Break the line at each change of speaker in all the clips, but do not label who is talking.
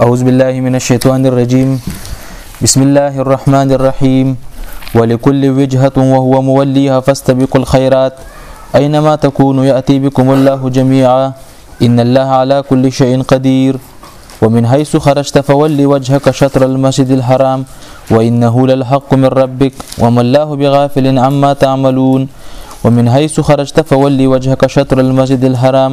أعوذ بالله من الشيطان الرجيم بسم الله الرحمن الرحيم ولكل وجهة وهو موليها فاستبقوا الخيرات أينما تكونوا يأتي بكم الله جميعا إن الله على كل شيء قدير ومن حيث خرجت فول وجهك شطر المسجد الحرام وإنه للحق من ربك وما الله بغافل عما تعملون ومن حيث خرجت فولي وجهك شطر المسجد الحرام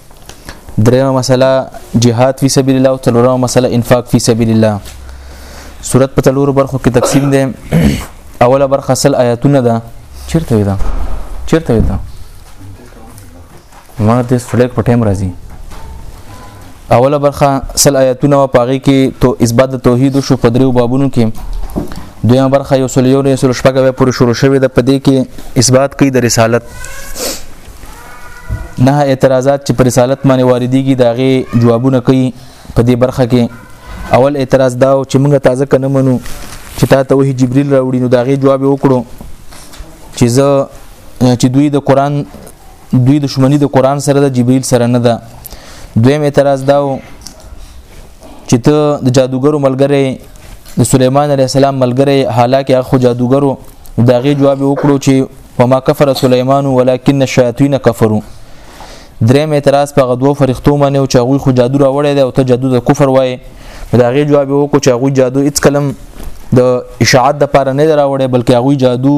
دریمه مسله جهاد فی سبیل الله او څلورمه مسله انفاق فی سبیل الله صورت په څلورو برخو کې تقسیم دی اوله برخه سل آیاتونه ده چیرته وي دا چیرته وي دا ما دې سړک په ټیم راځي اوله برخه سل آیاتونه او پاغي کې تو اثبات توحید شو په دریو بابونو کې دویمه برخه یو سل یو نه سل شپږه پورې شروع شوې ده په دې کې اثبات کوي د رسالت نه اعتراضات چې پر رسالت باندې واردېږي دا غي جوابونه کوي په دې برخه کې اول اعتراض دا چې موږ تازه کنه منو چې تا ته وحي جبريل راوړي نو دا غي جواب وکړو چې زه چې دوی د قران دوی دښمنی د قران سره د جبريل سره نه ده دویم اعتراض دا چې ته د جادوګرو ملګری د سليمان عليه السلام ملګری حالکه خو جادوګرو دا غي جواب وکړو چې وما کفر سليمان ولكن الشياطين كفروا دریم اعتراض په غدو فرښتو باندې او چاغوي خو جادو راوړی دی او ته جادو د کفر وای دا غي جواب وکړو چې هغه جادو هیڅ کلم د اشاعت د پاره نه راوړی بلکې هغه جادو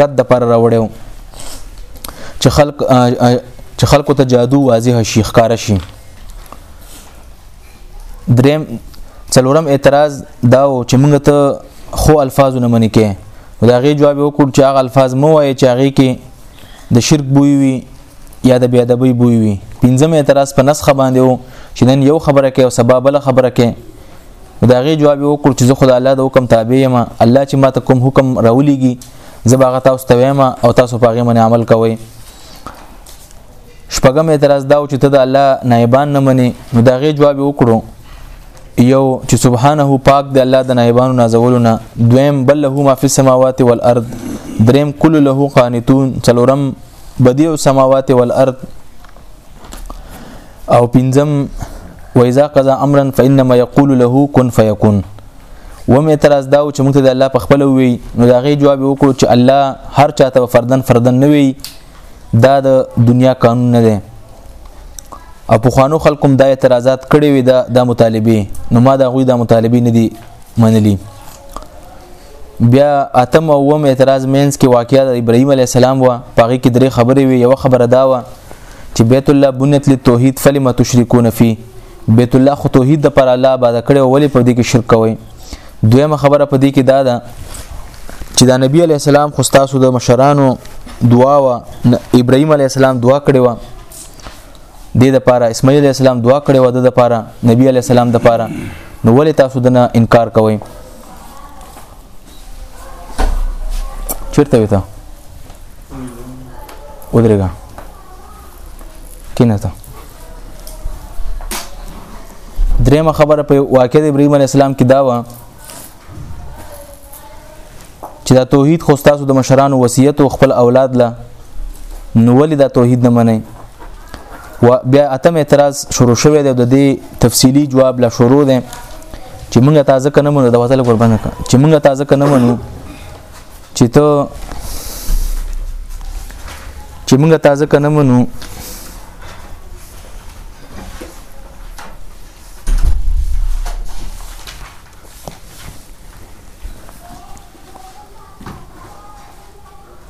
رد د پاره راوړی چې خلق چې خلکو ته جادو واضح شي ښکار شي دریم څلورم اعتراض دا و چې موږ ته خو الفاظ نه منې کې دا غي جواب وکړ چې هغه الفاظ مو وایي چې هغه کې د شرک بوی وي یا د بی ادبی بوی وي پنځم اعتراض په نسخه باندې وو چې نن یو خبره کوي او سبا بل خبره کوي دا غي جواب وکړ چې زه خدای الله د حکم تابع یم الله چې ماته کوم حکم راولېږي زه باغ تاسو ته وایم او تاسو په هغه باندې عمل کوئ شپږم اعتراض دا چې ته د الله نایبان نه منې نو دا غي جواب وکړو یو چې سبحانه پاک د الله د نایبانو نازولو نه دویم بل له ما فی السماوات والارض دریم کل له قانتون څلورم بدیع السماوات والارض او پنځم وایذا قضا امرا فانما یقول له کن فیکون و مې اعتراض دا و چې موږ ته د الله په خپل وی نو دا غي جواب وکړو چې الله هر چاته فردن فردن نه وی دا د دنیا قانون نه دی او په خوانو خلکم دا اعتراضات کړي وي دا د مطالبه نو ما دا غوي د مطالبه نه دي منلي بیا اتم او وم اعتراض مینس کې واقعیا د ابراهیم علی السلام وا پاغي کې درې خبرې وي یو خبره دا و چې بیت الله بنیت للتوحید فلما تشركون فيه بیت الله خو توحید د پر الله آباد کړي ولې په دې کې شرک کوي دویمه خبره په دې کې دا ده چې دا نبی علی السلام خو تاسو د مشرانو دعا و ابراهيم عليه السلام دعا کړې و د دې لپاره اسماعیل عليه السلام دعا کړې و د لپاره نبی عليه السلام د لپاره نو ولې تاسو دنه انکار کوئ چیرته وته ودرېګا کینه ته درېمه خبره په واقع د ابراهيم عليه السلام کې دا و چې دا توحید خو تاسو د مشرانو وصیت او خپل اولاد له نو ولې دا توحید نه منئ و بیا اتم اعتراض شروع شوه دی د دې تفصیلی جواب لا شروع دی چې موږ تازه کنه مونږ د وتل قربان کړ چې موږ تازه کنه مونږ چې ته چې موږ تازه کنه منو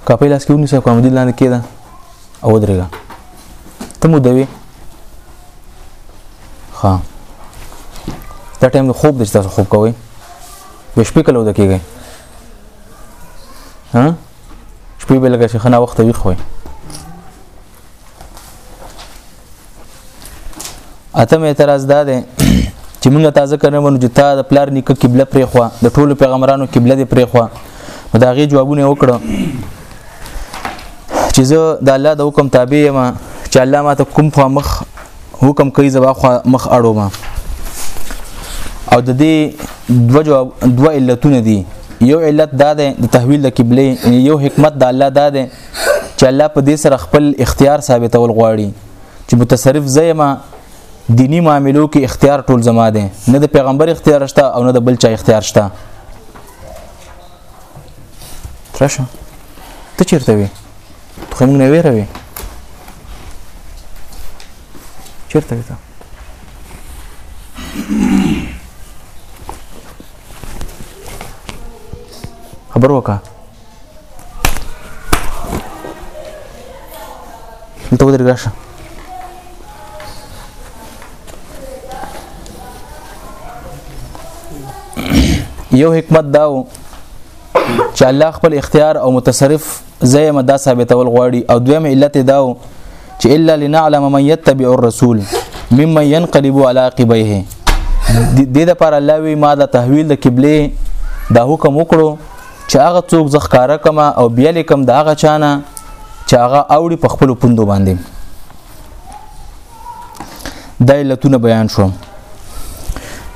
کاپی لاس کې ونیسه کوم دي لاندې کېده او درېګا ته مو دوي ها دا ټایم خوب د تاسو خوب کوي د شپې کلو د کېږي ها شپې به لګه شي خنه وخت ویخ وي اتم اعتراض دا دی چې موږ تازه کنه ونو چې تا د پلار نیکه قبله پرې خو د ټولو پیغمبرانو قبله دې پرې خو دا غي جوابونه وکړو چې زه د الله د حکم تابع یم چې الله ماته کوم خو مخ حکم کوي زبا خو مخ اړو ما او د دې دوه جواب دوه علتونه دي یو علت دا ده د تحویل د قبله یو حکمت د الله دا ده چې الله په دې سره خپل اختیار ثابتول غواړي چې متصرف زېما دینی معاملو کې اختیار ټول زما ده نه د پیغمبر اختیار شته او نه د بل چا اختیار شته راشه ته چیرته وې ته خو موږ نه ویره وې چیرته وې ته خبر وکړه دلته ودرېږه راشه یو حکمت داو چې الله خپل اختیار او متصرف زې مدا ثابتول غواړي او دویم علت داو چې الا لنعلم من يتبع الرسول ممن ينقلب على عقبيه د دې لپاره الله وی ما د تحویل د قبله دا حکم وکړو چې هغه څوک زخکاره کما او بیا لیکم دا هغه چانه چې هغه اوړي په خپل پوندو باندې دا علتونه بیان شو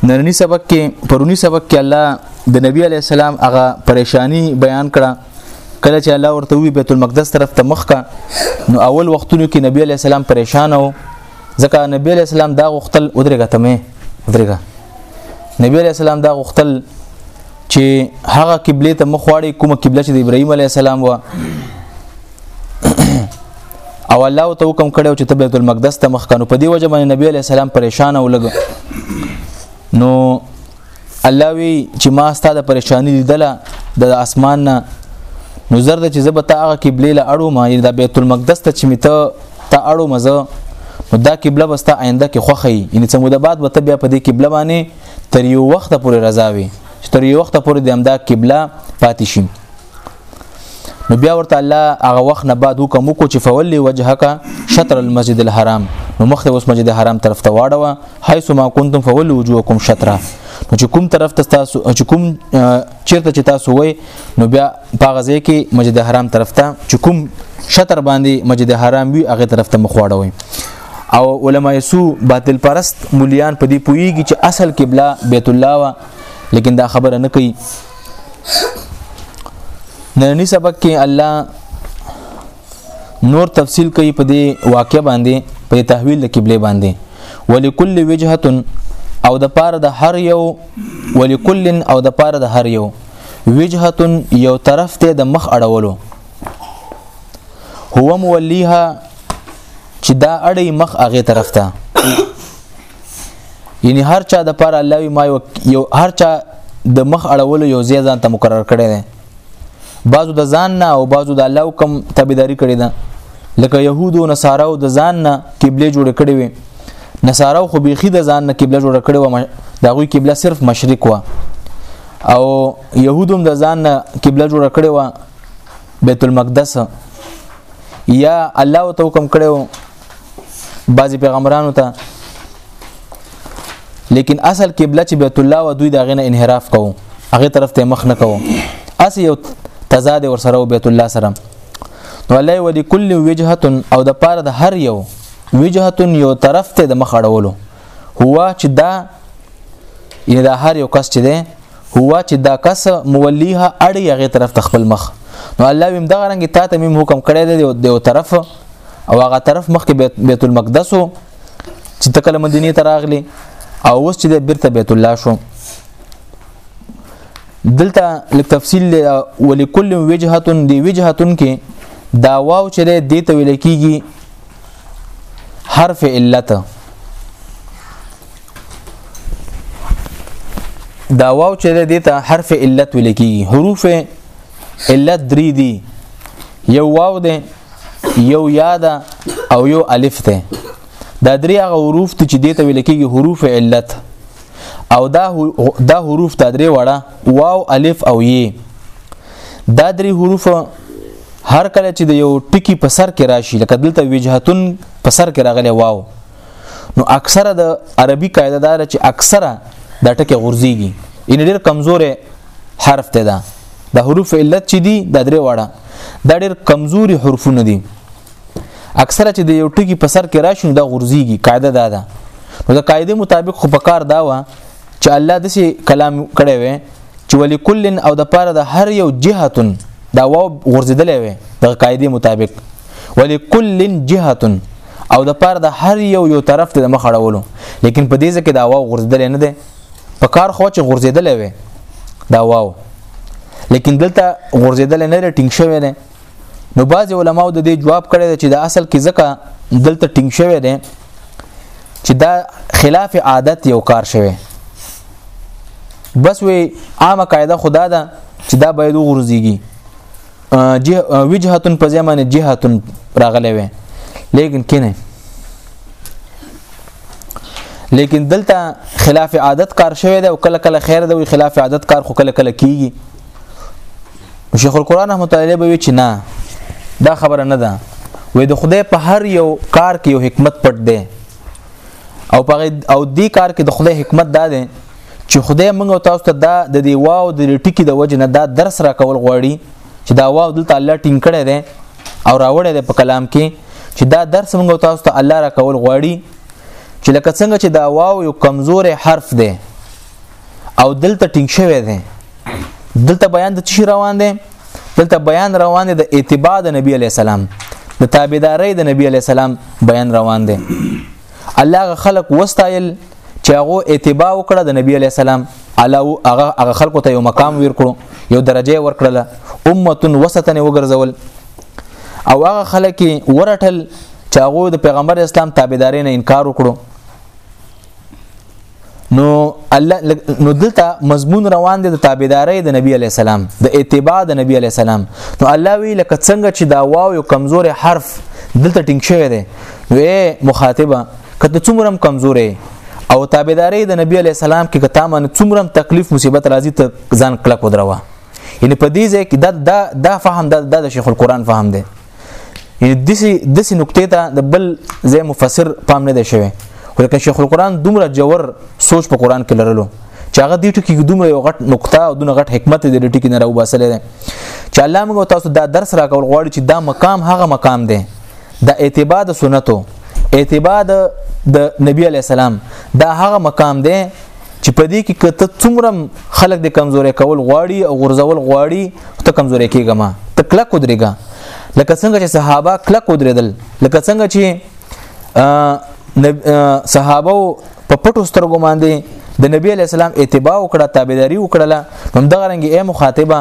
نننی سبق کې پرونی سبق کې الله د نبی علی السلام هغه پریشانی بیان کړه کله چې الله ورته وی بیت المقدس طرف ته مخ کا نو اول وختونو کې نبی علی السلام پریشان و ځکه نبی علی السلام دا غختل ودرګه تمه ودرګه نبی علی السلام دا غختل چې هغه قبله ته مخ واړی کومه قبله چې د ابراهیم علی السلام و او الله ته حکم کړو چې ته بیت المقدس ته مخ کنو په دی وجه باندې نبی علی السلام پریشان او لګ نو الله وی چې ما ستاسو د پریشانی لیدله د اسمان نه نو زرد چې زبه ته هغه قبله له اړو ما د بیت المقدس ته چې میته ته اړو مزه نو دا قبله بستا آینده کې خوخی یعنی څه مده بعد وته بیا په دې قبله باندې تر یو وخت پورې رضاوي تر یو وخت پورې د امدا قبله پاتې شي نو بیا ورته الله هغه وخت نه بعد حکم وکړو چې فولی وجهک شطر المسجد الحرام نو مخته اوس مسجد حرام طرف ته واړوه حيث ما كنتم فولوا وجوهكم شطره نو چې کوم طرف ته تاسو چې کوم چیرته چې تاسو وای نو بیا پاغه ځای کې مسجد حرام طرف ته چې کوم شطر باندې مسجد حرام وي هغه طرف ته مخواړوي او علما یسو باطل پرست مليان په دې پويږي چې اصل قبله بیت الله وا لیکن دا خبره نه کوي نننی سبق کې الله نور تفصیل کوي په دې واقع باندې په تحویل د قبله باندې ولکل وجهه او د پاره د هر یو ولکل او د پاره د هر یو وجهه یو طرف ته د مخ اړولو هو مولیها چې دا اړې مخ هغه طرف ته یعنی هر چا د پر الله ما یو هر چا د مخ اړولو یو ځای ځان ته مقرر کړی دی بعضو د ځان نه او بعضو د الله حکم تابعداري کړی ده لکه يهود او نصارا او د ځان نه قبله جوړ کړی وي نصارا خو بيخي د ځان نه قبله جوړ کړی و دا غوي قبله صرف مشرق و او يهودم د ځان نه قبله جوړ کړی و بیت المقدس یا الله تو حکم کړو بعضی پیغمبرانو ته لیکن اصل قبله چې بیت الله و دوی دا غنه انحراف کوو هغه طرف ته مخ نه کوو اس یو تضاد ور سره بیت الله سره نو الله ولي کل وجهه او د پاره د هر یو وجهه یو طرف ته د مخ اړولو هو چې دا یدا هر یو کس چې ده هو چې دا کس مولیها اړي هغه طرف ته خپل مخ نو الله ویم دغه رنګ ته ته مم حکم کړی دی د یو طرف او هغه طرف مخ کې بیت المقدس چې تکل مدینه ته راغلی او اوس چې د بیرته بیت الله شو دلته لک تفصیل ولکل وجهه دی وجهه کې دا واو چې د دې ته ویل کیږي حرف علت دا واو چې د دې ته حرف علت ولیکي حروف علت درې دي یو واو ده یو یا ده او یو الف ده دا درې هغه حروف ته چې دې ته ویل کېږي حروف علت او دا دا حروف ته درې وړه واو الف او ی دا درې حروف هر کله چې د یو ټکی په سر کې راشي لکه دلته وجهتون په سر کې راغلی واو نو اکثره د عربي قاعده دار چې اکثره دا ټکي غورځيږي ان ډېر کمزورې حرف ته ده د حروف علت چې دي د درې واړه دا ډېر کمزوري حرفونه دي اکثره چې د یو ټکی په سر کې راشي دا غورځيږي قاعده دا ده نو د قاعده مطابق خو په کار دا و چې الله د کلام کړي وي چې ولی کلن او د پاره د هر یو جهتون دا و غورځیدلې وي د قاعده مطابق ولی کلن جهتون او د پاره د هر یو یو طرف ته مخ اړولو لیکن په دې ځکه دا واو غرزدل نه ده په کار خو چې غرزیدل وي دا واو لیکن دلته غرزیدل نه لري ټینګ شوی نه نو بعض علماو د دې جواب کړی چې د اصل کې ځکه دلته ټینګ شوی دی چې دا خلاف عادت یو کار شوی بس وی عامه قاعده خدا ده چې دا باید وغورځيږي جه وجهتون په ځای باندې جهتون راغلی وي لیکن کینه لیکن دلته خلاف عادت کار شوی دی او کله کله خیر دی خلاف عادت کار خو کله کله کیږي شیخ القرآن رحمت الله به چې نه دا خبره نه ده وې د خدای په هر یو کار کې یو حکمت پټ دی او په او دې کار کې د خدای حکمت دا دی چې خدای موږ او تاسو ته دا د دی واو د ټکی د وجه نه دا درس را کول غواړي چې دا واو دلته الله ټینګ کړی دی او راوړی دی په کلام کې چې دا درس موږ او تاسو ته الله را کول غواړي چې لکه څنګه چې دا واو یو کمزورې حرف دی او دلته ټینګ شوی دی دلته بیان د څه روان دی دلته بیان روان دی د اتباع د نبی علی السلام د تابعداري د نبی علی السلام بیان روان دی الله غ خلق وستایل چې هغه اتباع وکړه د نبی علی السلام علاوه هغه هغه خلکو ته یو مقام ور کړو یو درجه ور کړله امه وسطن وګرځول او هغه خلک ورټل چې هغه د پیغمبر اسلام تابعداري نه انکار وکړو نو الله نو دلته مضمون روان دي د تابعداري د نبی عليه السلام د اتباع د نبی عليه السلام نو الله وی لکه څنګه چې دا واو یو کمزور حرف دلته ټینګ شوی دی نو مخاطبه کته څومره کمزورې او تابعداري د نبی عليه السلام کې کته من څومره تکلیف مصیبت راځي ته ځان کلک ودروه یعنی په دې ځای کې دا دا فهم دا د شیخ القرآن فهم دی یعنی دسی دسی نقطې ته د بل ځای مفسر پام نه دی شوی ولکه شیخ القرآن دومره جوور سوچ په قرآن کې لرلو چې هغه دې ټکی دومره یو غټ نقطه او دومره غټ حکمت دې ټکی نه راو باسلې ده چې الله موږ تاسو دا درس راکول غواړي چې دا مقام هغه مقام دی د اعتبار د سنتو اعتبار د نبی علی السلام دا هغه مقام دی چې په دې کې کته څومره خلک د کمزوري کول غواړي او غرزول غواړي ته کمزوري کېږه ما ته کله کو درېګا لکه څنګه چې صحابه کله کو درېدل لکه څنګه چې صحابه په پټو سترګو باندې د نبی علی السلام اتباع وکړه تابعداري وکړه هم دغه رنګ اے مخاطبه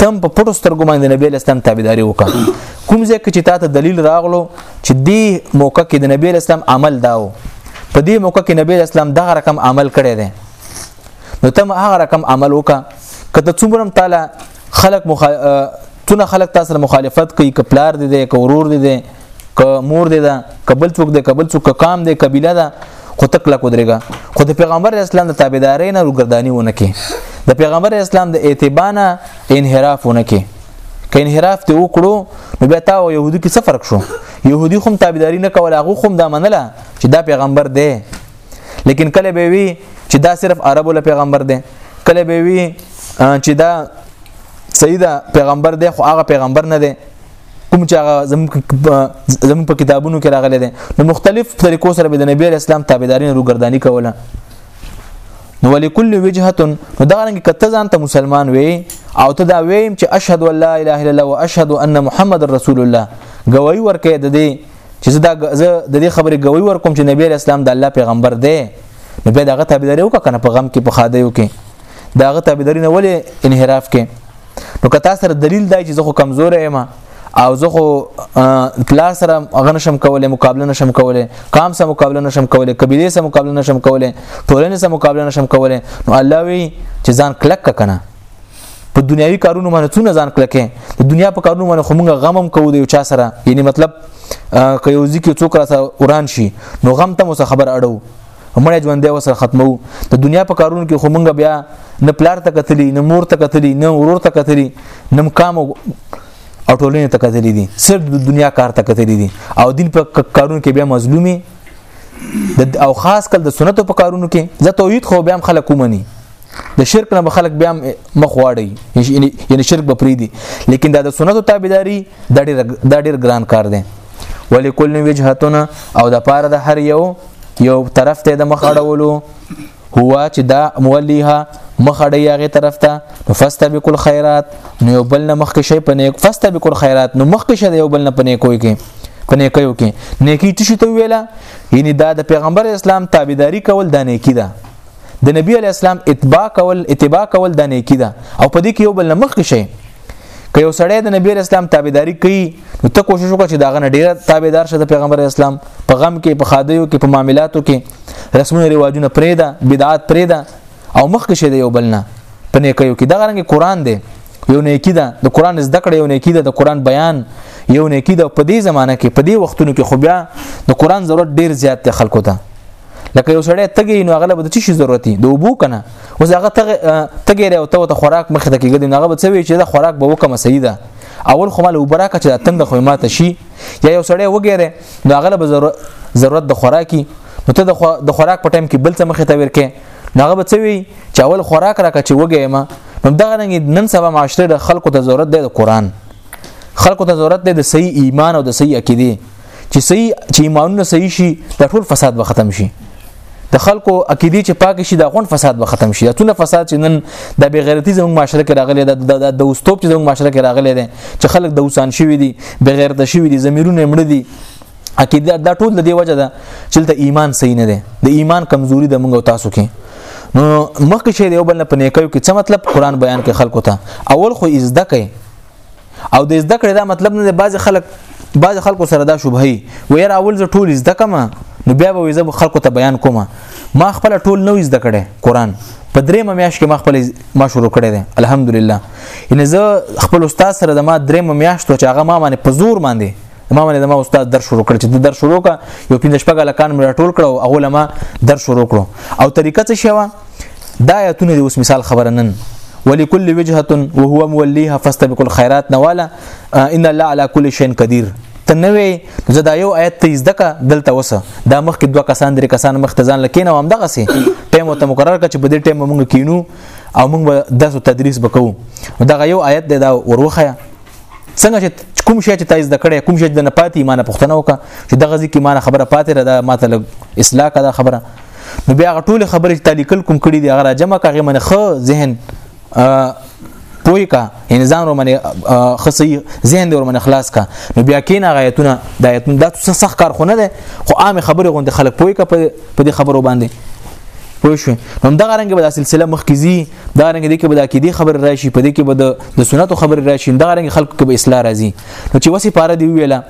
تم په پټو سترګو باندې نبی علی السلام تابعداري وکړه کوم ځکه چې تاسو دلیل راغلو چې دی موقع کې د نبی علی السلام عمل داو په دې موقع کې نبی اسلام دغه رقم عمل کړی دی نو تم هغه رقم عمل وکا کته څومره تعالی خلق مخ تونه خلق تاسو سره مخالفت کوي ک پلار دي دي ک ورور دي دي ک مور دي ده کبل څوک دي کبل څوک کام دي قبيله ده خو تک لا کودريګا خو د پیغمبر اسلام د تابعداري نه وګرداني ونه کې د پیغمبر اسلام د اتبانه انحراف ونه کې که انحراف ته وکړو نو بیا تا او يهودي کې څه فرق شو يهودي هم تابعداري نه کوله هغه هم دا منله چې دا پیغمبر دی لیکن کله به وی چې دا صرف عربو له پیغمبر دی کله به وی چې دا سیدا پیغمبر دی خو هغه پیغمبر نه دی کوم چې هغه زموږ په کتابونو کې راغلي دي نو مختلف طریقو سره به د نبی اسلام تابعداري نه روګردانی کوله نو ولکل وجهه نو دا رنګ کته ځان ته مسلمان وي او ته دا ویم چې اشهد ان لا اله الا الله واشهد ان محمد رسول الله گواہی ورکې د دې چې زه دا زه د دې خبرې ګوي ورکوم چې نبی اسلام د الله پیغمبر دی نو بیا دغه تابعداري وکړه کنه په غم کې په خادیو کې دغه تابعداري نه ولې انحراف کې نو که تاسو سره دلیل دی چې زه خو کمزور یم او زه خو پلا سره غن شم کولای مقابله نشم کولای قام سره مقابله نشم کولای قبيله سره مقابله نشم کولای ټولنه سره مقابله نشم کولای نو الله وی چې ځان کلک کنه په دنیوي کارونو باندې څونه ځان کلکې د دنیا په کارونو باندې خو موږ غم هم کوو دی چا سره یعنی مطلب که یو ځکه څوک را سره وران شي نو غم ته مو خبر اړو مړ ژوند دی وسره ختمو د دنیا په کارونو کې خو موږ بیا نه پلار ته کتلی نه مور ته کتلی نه ورور ته کتلی نه مقام او ټولنې ته کتلی دي صرف د دنیا کار ته کتلی دي او دین په کارونو کې بیا مظلومي او خاص کل د سنتو په کارونو کې زه توحید خو بیا خلک کومني د شرک نه خلک بیا مخ واړي یعنی شرک به پری دي لیکن دا د سنتو تابعداري دا ډیر دا ډیر ګران کار دی ولکل وجهتنا او د پاره د هر یو یو طرف ته د مخ اړولو هو چې دا مولیها مخړی هغه طرف ته نو فاستبق الخيرات نو یو بل نه مخکې شي په نیک فاستبق الخيرات نو مخکې شي یو بل نه په نیکوي کې په نیکیو کې نیکی څه ته ویله یعنی دا د پیغمبر اسلام تابعداري کول د نیکی ده د نبی علی اسلام اتباع کول اتباع کول د نیکی ده او په دې کې یو بل مخ کې شي که یو سړی د نبی اسلام تابعداري کوي نو ته کوشش وکړه چې دا غنه ډیره تابعدار شه د پیغمبر اسلام په غم کې په خادیو کې په معاملاتو کې رسمونه رواجونه پرې ده بدعات پرې ده او مخ کې شه د یو بل نه په نیکیو کې دا غنه قرآن دی یو نیکی ده د قرآن زده کړه یو نیکی ده د قرآن بیان یو نیکی ده په دې زمانه کې په دې وختونو کې خو بیا د قرآن ضرورت ډیر زیات دی خلکو ته لکه یو سړی تګي نو هغه به څه شي ضرورت دی د وبو کنه اوس هغه تګ تګي راو ته خوراک مخ ته کېږي نو هغه به څه وی چې دا خوراک به وکم صحیح ده اول خو مال وبرا کچ تند خو ماته شي یا یو سړی وګیره نو هغه به ضرورت د خوراکي نو ته د خوراک په ټایم کې بل څه مخ ته ورکې نو هغه به څه وی چې اول خوراک راکړه چې وګی ما نو دا رنګ نن سبا معاشره د خلکو ته ضرورت دی د قران خلکو ته ضرورت دی د صحیح ایمان او د صحیح عقیده چې صحیح چې ایمانونه صحیح شي دا ټول فساد به ختم شي د خلکو عقیده چې پاک شي دا غون فساد به ختم شي دا څونه فساد چې نن د بغیرتی زموږ معاشره کې راغلي دا د اوستوب چې زموږ معاشره کې راغلي دي چې خلک د اوسان شوی دي بغیرته شوی دي زمیرونه مړ دي عقیده دا ټول د دې وجه ده چې د ایمان صحیح نه ده د ایمان کمزوري د موږ تاسو کې نو مخکې شه یو بل نه پنیکایو کې څه مطلب قران بیان کې خلکو ته اول خو از دکې او د زده کړې دا مطلب نه دی بعض خلک بعض خلکو سره دا شوبه وي وير اول زه ټول زده کوم نو بیا به زه خلکو ته بیان کوم ما خپل ټول نو زده کړې قران په درې میاش کې ما خپل ما شروع کړې ده الحمدلله ان زه خپل استاد سره د ما درې میاش ته چې هغه ما باندې په زور باندې ما باندې زما استاد در شروع کړ چې د در شروع کا یو پینځه شپږ لکان مې راټول کړو او علما در شروع کړو او طریقه څه شوه دا آیتونه د اوس مثال خبره نن ولكل وجهه وهو موليها فاستبقوا الخيرات نوالا ان الله على كل شيء قدير ته نه وي زه دا یو آیت ته زده کا دلته وسه دا مخکې دوه کسان درې کسان مخ ته ځان لکینه وام دغه سي ټیم ته مقرر کړ چې په دې ټیم مونږ کینو او مونږ به درس او تدریس وکړو دا یو آیت دی دا وروخه څنګه چې کوم شی چې تاسو د کړه کوم شی د نه پاتې ایمانه پښتنه وکړه چې دغه ځکه ایمانه خبره پاتې را ده ماته لګ اصلاح کړه خبره نو بیا ټول خبره چې تعلیقل کوم کړي دي هغه جمع کاغه من خو ذهن پوی کا یعنی ځان ور باندې خصي ذهن ور باندې خلاص کا نو بیا کین غایتونه د آیتونه د څه سخت کار خونه ده خو عام خبره غوند خلک پوی کا په دې خبرو باندې پوه شو نو دغه رنګ به د سلسله مخکې زی دا رنګ دي کې به د عقيدي خبر راشي په دې کې به د سنتو خبر راشي دا رنګ خلکو کې به اصلاح راځي نو چې وسی پاره دی ویلا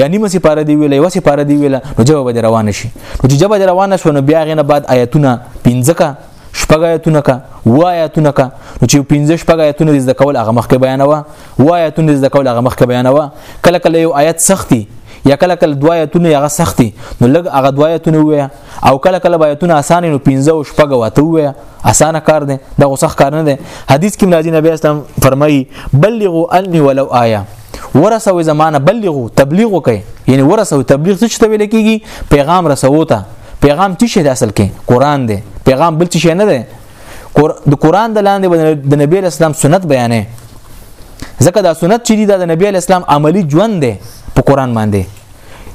یا نیمه سی پاره دی ویلا وسی پاره دی ویلا نو جواب به روان شي نو چې جواب روان شو نو بیا غنه بعد آیتونه پنځکه شپږ آیتونه کا و آیتونه کا نو چې پنځه شپږ آیتونه د کول هغه مخکې بیانوه و آیتونه د کول هغه مخکې بیانوه کله کله یو آیت سختی یا کله کله دوایتونه هغه سختي نو لګ هغه دوایتونه وي او کله کله بایتونه اسانه نو 15 او شپږ واته وي اسانه کار دی دا غو سخت کار نه دی حدیث کې راځي نبی اسلام فرمایي بلغوا عني ولو آیا ورسوي زمانه بلغو تبلیغ وکي یعنی ورسوي تبلیغ څه ته ویل کیږي پیغام رسوو ته پیغام څه شي اصل کې قران دی پیغام بل څه شي نه دی د قران د لاندې د نبی اسلام سنت بیانې ځکه دا سنت چې دی د نبی اسلام عملی ژوند دی په قران باندې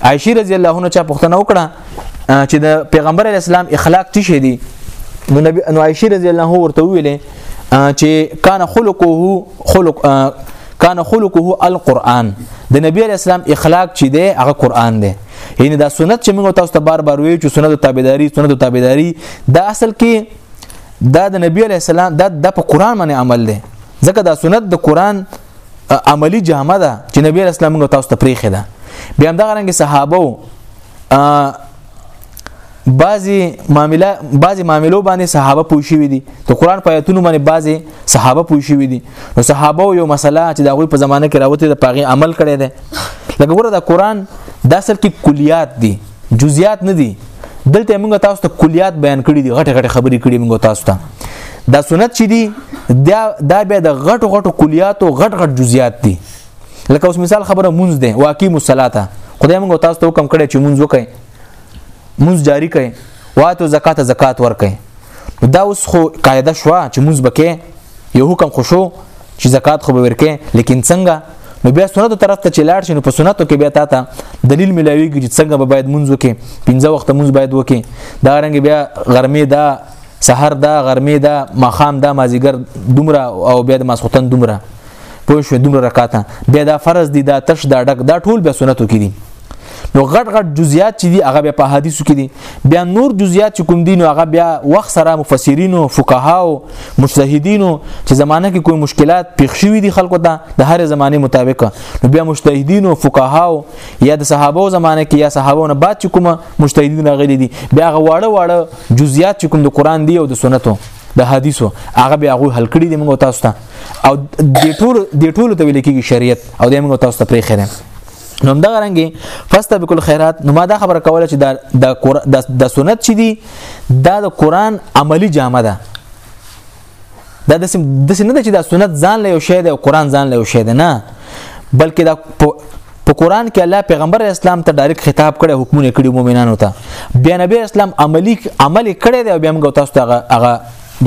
عائشه رضی الله عنها چا پوښتنه وکړه چې د پیغمبر اسلام اخلاق څه شي دي نو نبی نو عائشه رضی الله عنها ورته ویلې چې کان خلقه خلق کان خلقه القرآن د نبی اسلام اخلاق چې دی هغه قرآن دی یعنی دا سنت چې موږ تاسو ته بار بار وی چې سنت تابعداري سنت تابعداري دا اصل کې دا د نبی علی السلام دا د په قرآن باندې عمل دی ځکه دا سنت د قرآن عملی جامه ده چې نبی رسول الله تاسو ته پریخه ده بیا هم دغه رنګ صحابه وو بعضی معاملې بعضی معاملو باندې صحابه پوښیوي دي ته قران په آیتونو باندې بعضی صحابه پوښیوي دي نو صحابه یو مسله چې د غوی په زمانه کې راوته د پاغي عمل کړي دي لکه ګوره د قران د اصل کې کلیات دي جزئیات نه دي دلته موږ تاسو ته کلیات بیان کړي دي غټه غټه خبرې کړي موږ تاسو ته دا سنت چې دي دا دا بیا د غټو غټو کلیات او غټ غټ جزئیات دي لکه اوس مثال خبره مونږ ده واقعي مصلاته خدای موږ تاسو ته حکم کړی چې مونږ وکړي مونږ جاری کړي واتو زکات زکات ورکړي نو دا اوس خو قاعده شو چې موږ بکې یو حکم خو شو چې زکات خو به ورکې لیکن څنګه نو بیا سنتو طرف ته چلاړ شي نو په سنتو کې بیا تا ته دلیل ملاویږي چې څنګه به باید مونږ وکې پنځه وخت مونږ باید وکې دا رنګ بیا غرمې دا سحر دا غرمې دا مخام دا مازیګر دومره او بیا د ماسختن دومره پوه شو دومره رکعاته بیا دا فرض دي دا تش دا ډک دا ټول بیا سنتو کې دي نو غټ غټ جزئیات چې دي هغه بیا په حدیثو کې دي بیا نور جزئیات چې کوم دي نو هغه بیا وخت سره مفسرینو فقهاو مجتهدینو چې زمانه کې کوم مشکلات پیښ شوي دي خلکو ته د هر زمانه مطابق نو بیا مجتهدینو فقهاو یا د صحابه زمانه کې یا صحابه نه بعد چې کوم مجتهدین غلي دي بیا غواړه واړه جزئیات چې کوم د قران دی او د سنتو د حدیثو هغه به هغه حل کړی دی موږ تاسو ته او د ټول د ټول ته ویل کېږي شریعت او د موږ تاسو ته پرې خره نو دا غرانګي فاستبق الخيرات نو ما دا خبره کوله چې دا د د سنت چې دی دا د قران عملی جامه ده دا د سم د سنت چې دا سنت ځان له یو شی دی او قران ځان له یو شی دی نه بلکې دا په قران کې الله پیغمبر اسلام ته ډایرک خطاب کړي حکمونه کړي مؤمنانو ته بیا نبی اسلام عملی عمل کړي دی بیا موږ تاسو ته هغه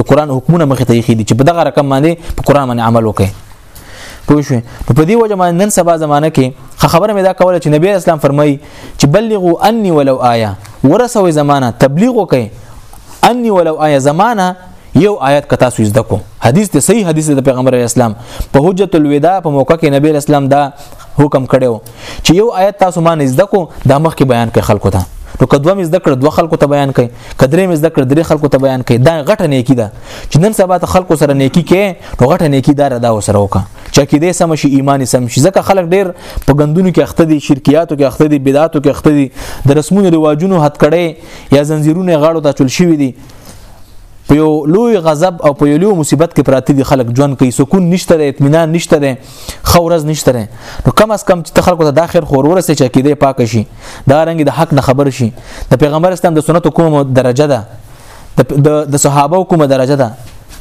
د قران حکمونه مخ ته یې چې په دغه رقم باندې په قران باندې عمل وکړي پوه شو په دې وجه باندې نن سبا زمانه کې خبره مې دا کوله چې نبی اسلام فرمایي چې بلغو انی ولو آیا ورسوي زمانہ تبلیغ وکړي انی ولو آیا زمانہ یو آیت کتا سو زده کو حدیث ته صحیح حدیث د پیغمبر اسلام په حجت الوداع په موقع کې نبی اسلام دا حکم کړو چې یو آیت تاسو ما نه زده کو دا مخ کې بیان کړ خلکو ته نو کدوه مې زده کړ دوه خلکو ته بیان کړي کدرې مې زده کړ درې خلکو ته بیان کړي دا غټه نیکی ده چې نن سبا ته خلکو سره نیکی کې نو غټه نیکی دار دا وسره وکا چې کې دې سم شي ایمان سم شي ځکه خلک ډېر په غندونو کې اخته دي شرکیاتو کې اخته دي بدعاتو کې اخته دي د رسمونو رواجونو حد کړي یا زنجیرونه غاړو ته چول شوی دي په یو لوی غضب او په یو لوی مصیبت کې پراته دي خلک ژوند کوي سکون نشته لري اطمینان نشته لري خورز نشته لري نو کم از کم چې خلکو ته د اخر خور ورسې چې کېده پاک شي دا رنګ د حق نه خبر شي د پیغمبر اسلام د سنت کومه درجه ده د د صحابه کومه درجه ده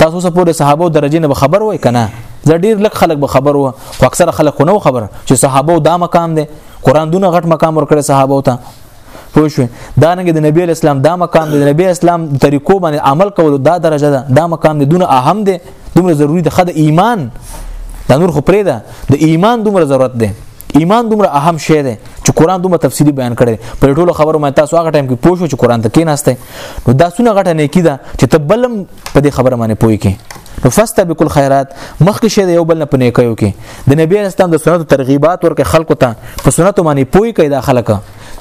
تاسو سره پورې صحابه درجه نه خبر وای کنه زه ډیر لک خلک به خبر و او اکثره خلک خو نو خبر چې صحابه دا مقام دی قران دونه غټ مقام ورکړي صحابه ته پوه شو دا نه د نبی اسلام دا مقام د نبی اسلام طریقو باندې عمل کول دا درجه ده دا مقام د دونه اهم ده دومره ضروری ده خد ایمان دا نور خو پرې ده د ایمان دومره ضرورت ده ایمان دومره اهم شی دی چې قران دومره تفصیلی بیان کړي په ټولو خبرو مې تاسو هغه ټایم کې پوښو چې قران ته کې ناشته نو دا سونه غټه نه کیده چې ته بلم په دې خبره باندې پوي کې نو فاستبقوا الخيرات مخکې شه یو بل نه پنه کوي کې د نبی اسلام د سنتو ترغیبات ورکه خلکو ته په سنتو باندې پوي کوي دا خلک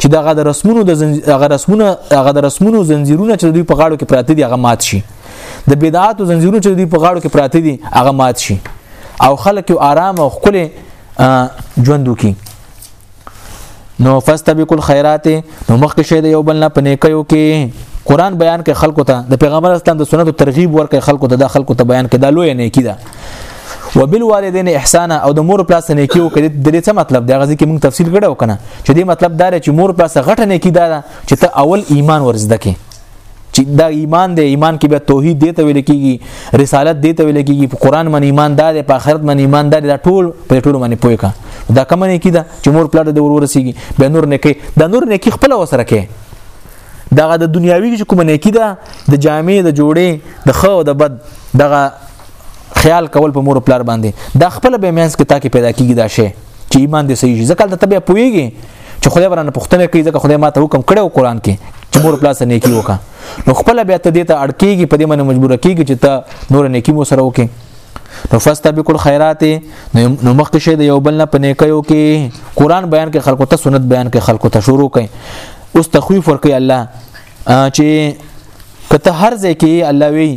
چې دغه د رسمونو د هغه رسمونه هغه د رسمونو زنجیرونه چې دوی په غاړو کې پراته دي هغه مات شي د بدعات او زنجیرونه چې دوی په غاړو کې پراته دي هغه مات شي او خلک یو آرام او خپل ژوند وکړي نو فاستبقوا الخيرات نو مخکې شه د یو بل نه پنه کوي کې قران بیان کې خلکو ته د پیغمبر اسلام د سنتو ترغیب ورکړي خلکو ته د خلکو ته بیان کې دا لوی نه کیده وبالوالدین احسانا او د مور پلاس نه کیو کړي د دې څه مطلب دی غزي کې موږ تفصیل کړو کنه چې دې مطلب دا چې مور پلاس غټه نه کیده چې ته اول ایمان ورزده کې چې دا ایمان دی ایمان کې به توحید دی ته ویل کیږي رسالت دی ته ویل کیږي په قران باندې ایمان دار په آخرت باندې ایمان دار دا ټول په ټول باندې پوي کا دا کوم نه کیده چې مور پلاټ د ورور سیږي به نور نه کې دا نور نه کې خپل وسره کې دغه د دنیاوی چې کوم نه کیده د جامع د جوړې د خو د بد دغه خیال کول په مور پلار باندې دا خپل به مینس کې تاکي پیدا کیږي دا شی چې ایمان دې صحیح شي ځکه ته به پويږي چې خدای برانه پښتنه کوي ځکه خدای ماته حکم کړو قران کې چې مور پلاس نه کی وکا نو خپل بیا ته دې ته اړکیږي په دې باندې مجبور کیږي چې ته نور نه کی مو سره وکې نو فاستبقوا الخيرات نو مخکې شه د یو بل نه پنه کوي کې قران بیان کې خلکو ته سنت بیان کې خلکو ته شروع کوي اوس تخویف ورکي الله چې کته هر ځای کې الله وی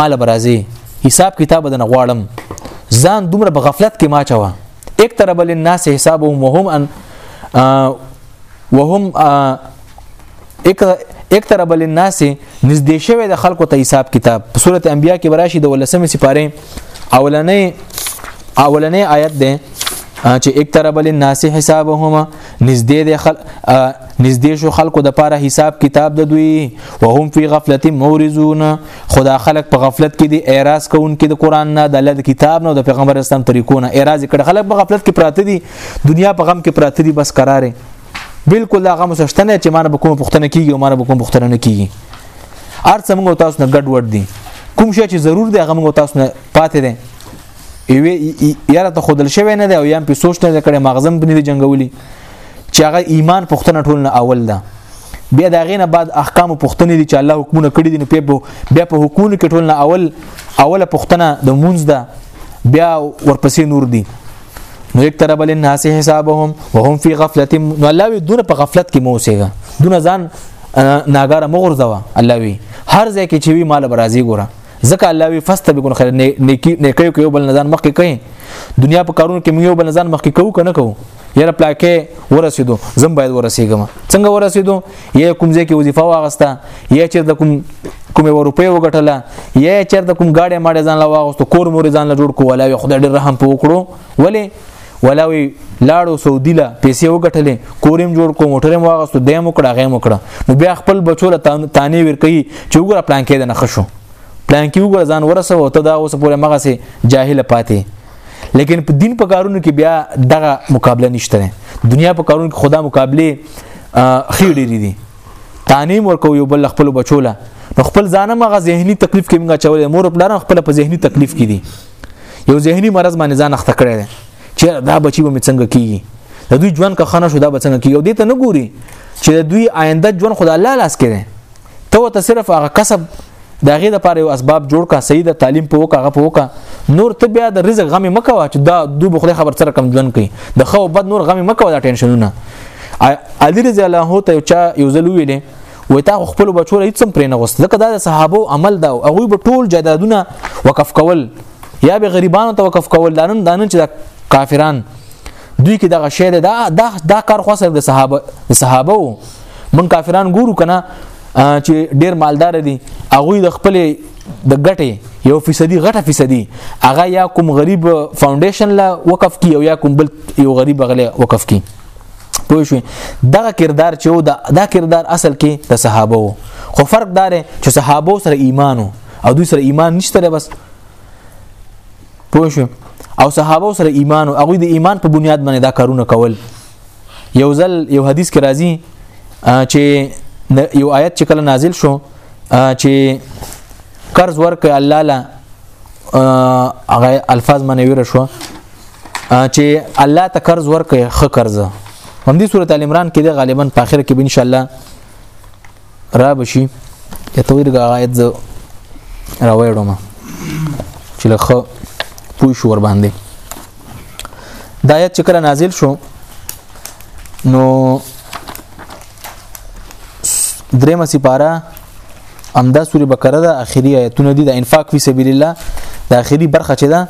مال برازي حساب کتاب دنه غواړم ځان دومره په غفلت کې ما چوا اقترب للناس حسابهم وهم ان وهم اقترب للناس نږدې شوی د خلکو ته حساب کتاب په سوره انبیاء کې براشي د ولسمې سپاره اولنې اولنې آیت ده چې اقترب للناس حسابهم نږدې د خلک نږدې شو خلکو د پاره حساب کتاب د دوی وهم فی غفلت مورزون خدا خلک په غفلت کې دي اعتراض کوونکې د قران نه د الله د کتاب نه د پیغمبر اسلام طریقو نه اعتراض کړي خلک په غفلت کې پراته دي دنیا په غم کې پراته دي بس قراره بالکل هغه مسشتنه چې مان به کوم پښتنه کیږي او مان به کوم پښتنه نه کیږي ارڅ موږ تاسو نه ګډ وډ دي کوم شی چې ضرور دی هغه موږ تاسو نه پاتې دي یاره ته خودل شوی نه دی او یم په سوچ نه کړي مغزم بنې جنگولي چې هغه ایمان پښتنه ټول نه اول ده بیا دا غینه بعد احکام پښتنه دي چې الله حکمونه کړی دي نو بیا په حکمونو کې ټول نه اول اوله پښتنه د مونږ ده بیا ورپسې نور دي نو یک تر بل الناس حسابهم وهم فی غفلت نو الله وی دونه په غفلت کې موسیګا دونه ځان ناګاره مغرزوا الله وی هر ځای کې چې وی مال برازي ګوره ځکه الله وی فاستبقون خیر نیکی نیکی یو بل نزان مخکې کوي دنیا په کارونو کې موږ یو بل نزان مخکې کوو کنه کوو یره پلاکه ورسېدو زم باید ورسېګم څنګه ورسېدو یا کوم ځای کې وظیفه واغسته یا چې د کوم کومې روپې وګټله یا چې د کوم گاډي ماډي ځان لا واغستو کور مور ځان لا جوړ کو ولا خدای ډېر رحم په وکړو ولی ولاوی لاړو سعودي لا پیسې وګټلې کوریم جوړ کو موټریم واغستو دیم وکړه غیم وکړه نو بیا خپل بچو له تانې ور کوي چې وګړه پلان کې نه خشو پلان کې وګړه ځان ورسو ته دا اوس پورې مغه سي جاهل پاتې لیکن په دین په کارونو کې بیا دغه مقابله نشته دنیا په کارونو کې خدا مقابله خې ډېری دي تانیم ورکو یو بل خپل بچوله نو خپل ځانه مغه زهنی تکلیف کې موږ چولې مور په لار خپل په زهنی تکلیف کې دي یو زهنی مرز باندې ځان اخته کړی دی چې دا بچي به څنګه کیږي د دوی ژوند که خنه شو دا به څنګه کیږي او دې ته نه ګوري چې د دوی آینده ژوند خدای الله لاس کې دی ته وته صرف هغه کسب دا غي د پاره یو اسباب جوړ کا صحیح د تعلیم په وکا غو وکا نور ته بیا د رزق غم مکوا چې دا دوی بخله خبر سره کم ځلن کوي د خو بد نور غم مکوا دا ټینشنونه علي رضی الله هو ته چا یو ځل ویلې وای تا خپل بچو هیڅ هم پرې نه غوست ځکه دا د صحابه عمل دا او به ټول جدادونه وقف کول یا به غریبانو ته وقف کول دانن دانن چې دا کافران دوی کې دغه شی دا دا دا کار خو سره د صحابه د صحابه وو من کافران ګورو کنه چې ډیر مالدار دي هغه د خپل د ګټې یو فیصدي غټه فیصدي هغه یا کوم غریب فاونډیشن لا وقف کی او یا کوم بل یو غریب غله وقف کی پوه شو دغه کردار چې دا دا کردار اصل کې د صحابه وو خو فرق دار چې صحابه سره ایمانو او دوی سره ایمان نشته بس پوه شو او صحابه سره ایمان او هغه د ایمان په بنیاد باندې دا کارونه کول یو ځل یو حدیث کې راځي چې یو آیت چې کله نازل شو چې قرض ورکړي الله لا هغه الفاظ باندې ویره شو چې الله ته قرض ورکړي خ قرض هم دې سورته ال عمران کې د غالبا په اخر کې ان شاء الله را بشي یا تویر غا آیت ز راوړم چې له خو پوه شو ور باندې دا آیت چې کله نازل شو نو درېمه سپاره امدا سوره بقره د اخیری آیتونه دي د انفاق فی سبیل الله د اخیری برخه چې ده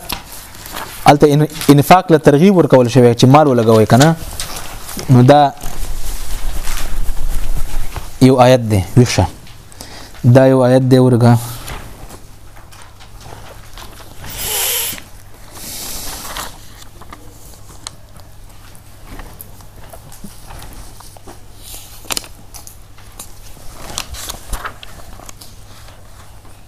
الته انفاق له ترغیب ورکول شوی چې مال ولګوي کنه نو دا یو آیت دی وښه دا یو آیت دی ورګه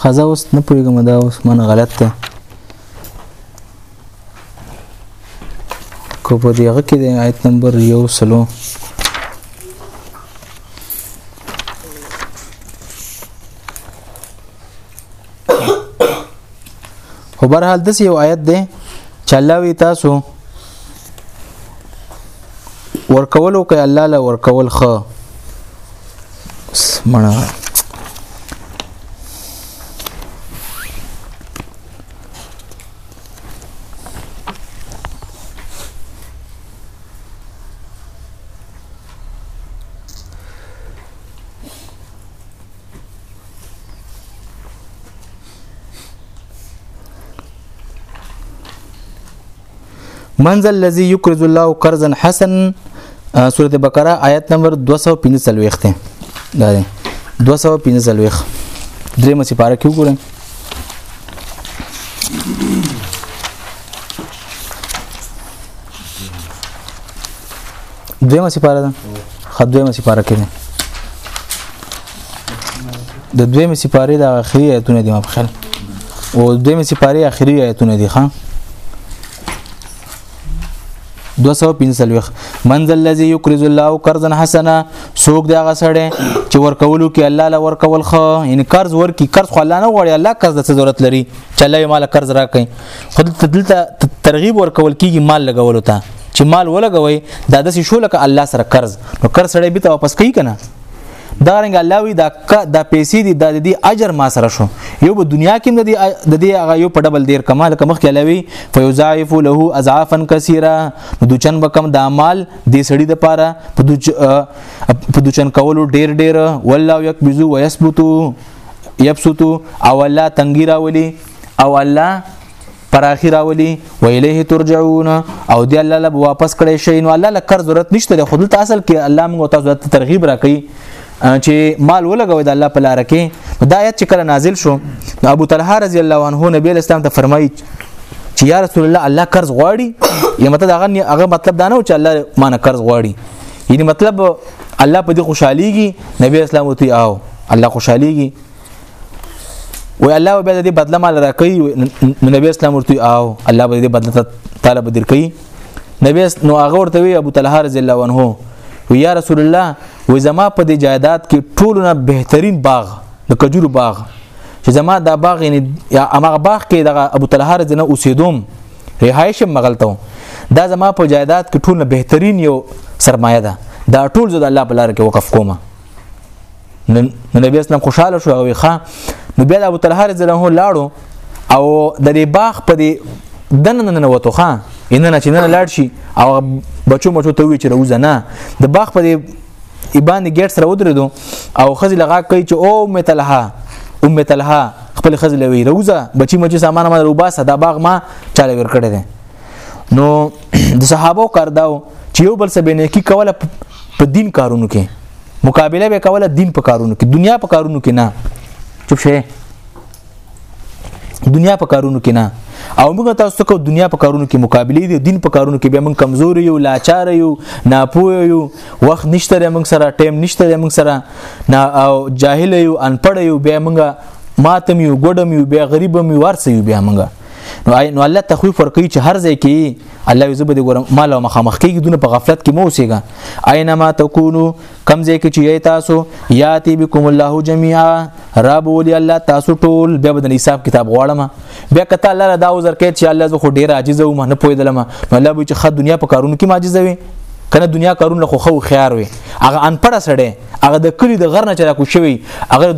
خزه اوس نه پوهېږم دا اوس من غلط ده کو په دې هغه کې د آیت نمبر یو سلو خو بهر حال دسی یو آیت دی چې الله وی تاسو ورکول او که الله له ورکول خو مړه منزل الذي يقرض الله قرضا حسنا سوره بقره آیت نمبر 245 ته دا 245 درې مې سپاره کې وګورئ دویمه سپاره ده خو دویمه سپاره کې ده د دویمه سپاره د اخري آیتونه دي مبخل او دویمه سپاره اخري آیتونه دي ښا 215 من ذا الذي يقرض الله قرضا حسنا سوق دا غسړې چې ورکولو کې الله لا ورکول خو ان قرض ورکی قرض خو الله نه غواړي الله قرض ته ضرورت لري چې الله یې مال قرض راکړي خو دلته ترغیب ورکول کیږي مال لګولو ته چې مال ولګوي دا د شو لکه الله سره قرض نو قرض سره به ته واپس کوي کنه دا رنګ الله وی دا د پیسې دی د دې اجر ما سره شو یو په دنیا کې د دې د دې هغه یو په ډبل ډیر کمال کوم کې لوي فیضاعف له اضعافا کثیره نو دوچن بکم د مال دې سړی د پاره په دوچ په دوچن کولو ډیر ډیر والله یکبزو ويثبتو یبسطو او الله تنګی راولي او الله پر اخر اولی و الیه ترجعون او دی الله لب واپس کړی شي نو الله لکر ضرورت نشته خو دلته اصل کې الله موږ تاسو ته ترغیب راکړي چې مال ولګوي د الله په لار کې دا آیت چې کله نازل شو نو ابو طلحه رضی الله عنه نبی اسلام ته فرمایي چې یا رسول الله الله قرض غواړي یا مطلب هغه هغه مطلب دا نه چې الله مانه قرض غواړي یعنی مطلب الله په دې خوشحاليږي نبی اسلام وتی او الله خوشحاليږي و الله به دې بدله مال راکړي نو نبی اسلام ورته او الله به دې بدله طالب درکړي نبی نو هغه ورته وی ابو طلحه رضی الله عنه و یا رسول الله و زما په دې جایداد کې ټولو نه بهترین باغ د کجورو باغ چې زما دا باغ یعنی یا هغه باغ کې د ابو طلحه رضی الله اوسېدوم رهایش مغلته دا زما په جایداد کې ټول نه بهترین یو سرمایه ده دا ټول زه د الله په لار کې وقف کوم نو نبی اسلام خوشاله شو او ښا نو بیا د ابو طلحه رضی الله عنه لاړو او د دې باغ په دې دنه نه وته ښا ان نه چې نه لاړ شي او بچو مچو ته وی چې روزه نه د باغ په دې ایبان ګیټ سره ودرېدو او خزي لغا کوي چې او ام طلحه ام طلحه خپل خزي لوي روزه بچي مچي سامان ما روباسه دا باغ ما چاله ور کړی دی نو د صحابه کار داو چې یو بل سره بنه کی کوله په دین کارونو کې مقابله به کوله دین په کارونو کې دنیا په کارونو کې نه چوپ شئ دنیا په کارونو کې نه او موږ تاسو ته دنیا په کارونو کې مقابله دي دین په کارونو کې به موږ کمزور یو لاچار یو ناپوه یو وخت نشته موږ سره ټیم نشته موږ سره نه او جاهل یو انپړ یو به موږ ماتم یو ګډم یو به غریبم یو ورس یو به موږ نو نو الله تخویف ورکوي چې هر ځای کې الله یو زبد ګورم مال او مخامخ کیږي دونه په غفلت کې مو اوسېګا اينما تکونو کمزې کې چې تاسو یاتی بكم الله جميعا رب ولي الله تاسو ټول بیا بدن حساب کتاب غواړم بیا کته الله دا وزر کې چې الله زه خو ډیر عاجز او نه پویدلم نو الله به چې خد دنیا په کارونو کې ماجز وي کنه دنیا کارونه خو خو خيار وي هغه ان پړه سړی هغه د کلی د غرنه چلا کو شوی هغه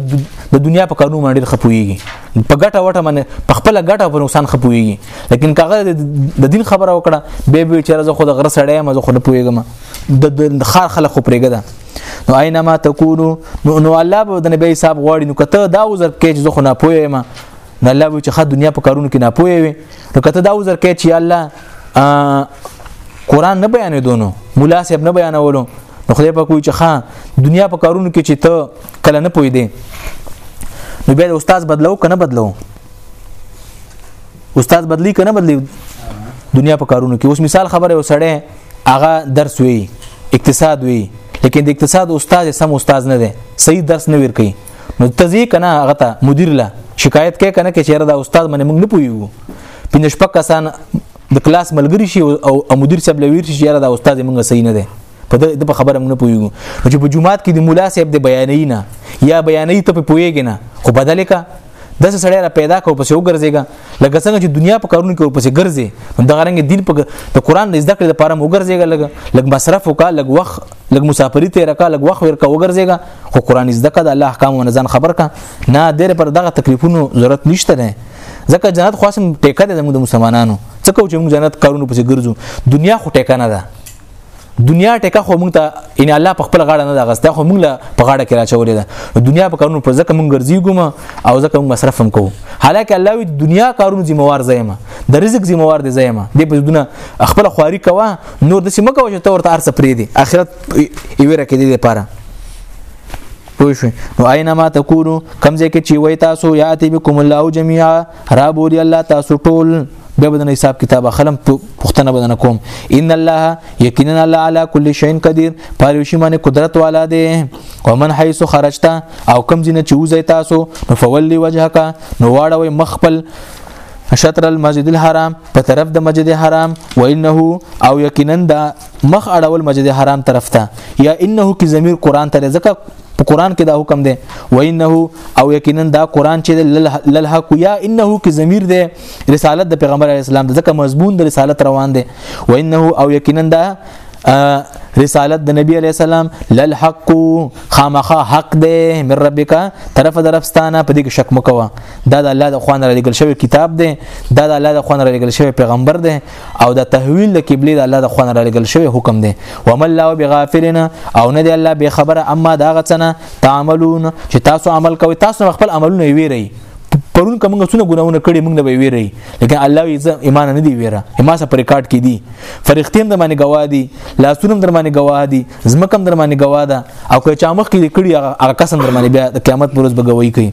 د دنیا په کارونو باندې خپويږي په ګټه وټه باندې په خپل ګټه په نقصان خپويږي لیکن کاغه د دین خبره وکړه به به چیرې زه خو د غره سړی ما زه خو نه پویګم د خار خلک خو پرېګه ده نو اينما تکونو نو نو الله به د نبی صاحب غواړي نو کته دا وزر کې چې زه خو نه پویم نه الله به چې خد دنیا په کارونو کې نه پوي وي نو کته دا وزر کې چې الله قران نه بیانې دونو مولا صاحب نه بیانولو نو خدای په کوی چې خان دنیا په کارونو کې چې ته کله نه پوي دي نو بیا استاد بدلو کنه بدلو استاد بدلی کنه بدلی دنیا په کارونو کې اوس مثال خبره وسړې هغه درس وی اقتصاد وی لیکن د اقتصاد استاد سم استاد نه دی صحیح درس نه ور کوي نو تزي کنه هغه ته مدیر له شکایت کوي کنه چې چیرې دا استاد باندې موږ نه پویو پنځه شپږ کسان د کلاس ملګری شي او مدیر صاحب لویر شي یاره دا استاد موږ صحیح نه دی په دې په خبره موږ نه پویو چې په جمعات کې د مولا صاحب د بیانې نه یا بیانې ته په پویګنه خو بدلې کا داسې سړی را پیدا کو پسې وګرځېګا لکه څنګه چې دنیا په کارونو کې ورپسې ګرځي د غرنګ دین په د قران د زده کړې لپاره مو وګرځېګا لګ لګ مصرف وکا لګ وخت لګ مسافری ته رکا لګ وخت ورکا وګرځېګا خو قران زده کړه د الله احکام او نزان خبر کا نه ډېر پر دغه تکلیفونو ضرورت نشته نه ځکه جنت خاصم ټیکه ده زموږ د مسلمانانو څکه چې موږ جنت کارونو پسې ګرځو دنیا خو ټیکه نه ده دنیا ټکه خو مونږ ته ان الله په خپل غاړه نه دغست خو مونږ له په غاړه کې راچولې ده دنیا په کارونو په ځکه مونږ ګرځیږو او ځکه مونږ مصرف هم کوو حالکه الله وی دنیا کارونو ذمہوار زېما د رزق ذمہوار دی زېما دې په دنیا خپل خواري کوا نور د سیمه کوي چې تور تر څه پری دي اخرت ایوره کې دي لپاره پوه شو نو اينما تکونو کمزې کې چې وای تاسو یاتي بكم الله جميعا را بوري الله تاسو ټول بیا بدن حساب کتاب خلم پښتنه بدن کوم ان الله یقینا الله علی کل شیء قدیر پاروشی باندې قدرت والا دی ومن حيث خرجت او کم جن چوزای تاسو نو فولی وجهک نو واړوي مخبل شطر المسجد الحرام په طرف د مسجد حرام و انه او یقینا دا مخ اړول مسجد حرام طرف ته یا انه کی ضمیر قران ته ځکه په قران کې دا حکم دی و انه او یقینا دا قران چې للحق یا انه کې ضمیر دی رسالت د پیغمبر علی السلام د ځکه مضمون د رسالت روان دی و انه او یقینا دا رسالت د نبی علی السلام للحق خامخه حق دی من ربک طرف درفستانه په دې کې شک مکوه دا د الله د خوان را لګل شوی کتاب دی دا د الله د خوان را لګل شوی پیغمبر دی او د تحویل د قبله د الله د خوانه را لګل شوی حکم دی وم الله بغافلنا او نه دی الله به خبره اما دا غڅنه تعملون چې تاسو عمل کوي تاسو خپل عملونه ویری پرون کومه څونه ګناونه کړی موږ نه به ویری لیکن الله یې ایمان نه دی ویره ایمان سره پر ریکارډ کې دی فرښتین د باندې گواه دي لاسونم در باندې گواه دي زمکم در باندې گواه ده او که چا مخ کې کړی هغه قسم در باندې بیا د قیامت پر ورځ به گواہی کوي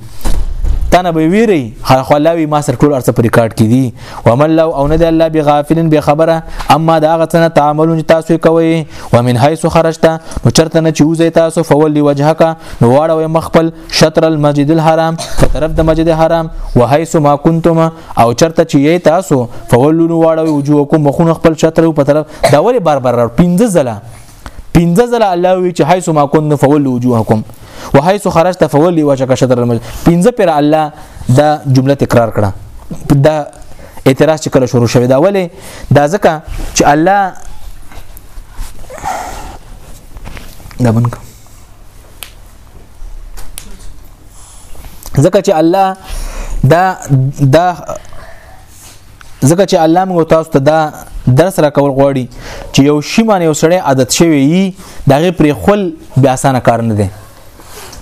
تنه به ویری خو الله وی ما سر ټول ارڅ پر ریکارډ کړي ومن لو او نه دی الله بغافلن به خبره اما دا غتنه تعاملون تاسو کوي ومن حيث خرجت نو چرته نه چوزي تاسو فولي وجهك نو واړو مخبل شطر المسجد الحرام په طرف د مسجد حرام وحيث ما كنتم او چرته چي تاسو فولو نو واړو وجوهكم مخون خپل شطر په طرف دا ولي بار بار پنځه ځله پنځه ځله الله وی چې حيث ما كنتم فولوا وجوهكم وحيث خرجت فولي وجهك شطر المسجد پنځه پر الله دا جمله تکرار کړه دا اعتراض چې کله شروع شوی دا ولې دا ځکه چې الله دا بنک ځکه چې الله دا دا ځکه چې الله موږ تاسو ته دا درس را کول غواړي چې یو شی باندې یو سړی عادت شوی وي دغه پرې خل بیا اسانه کار نه دی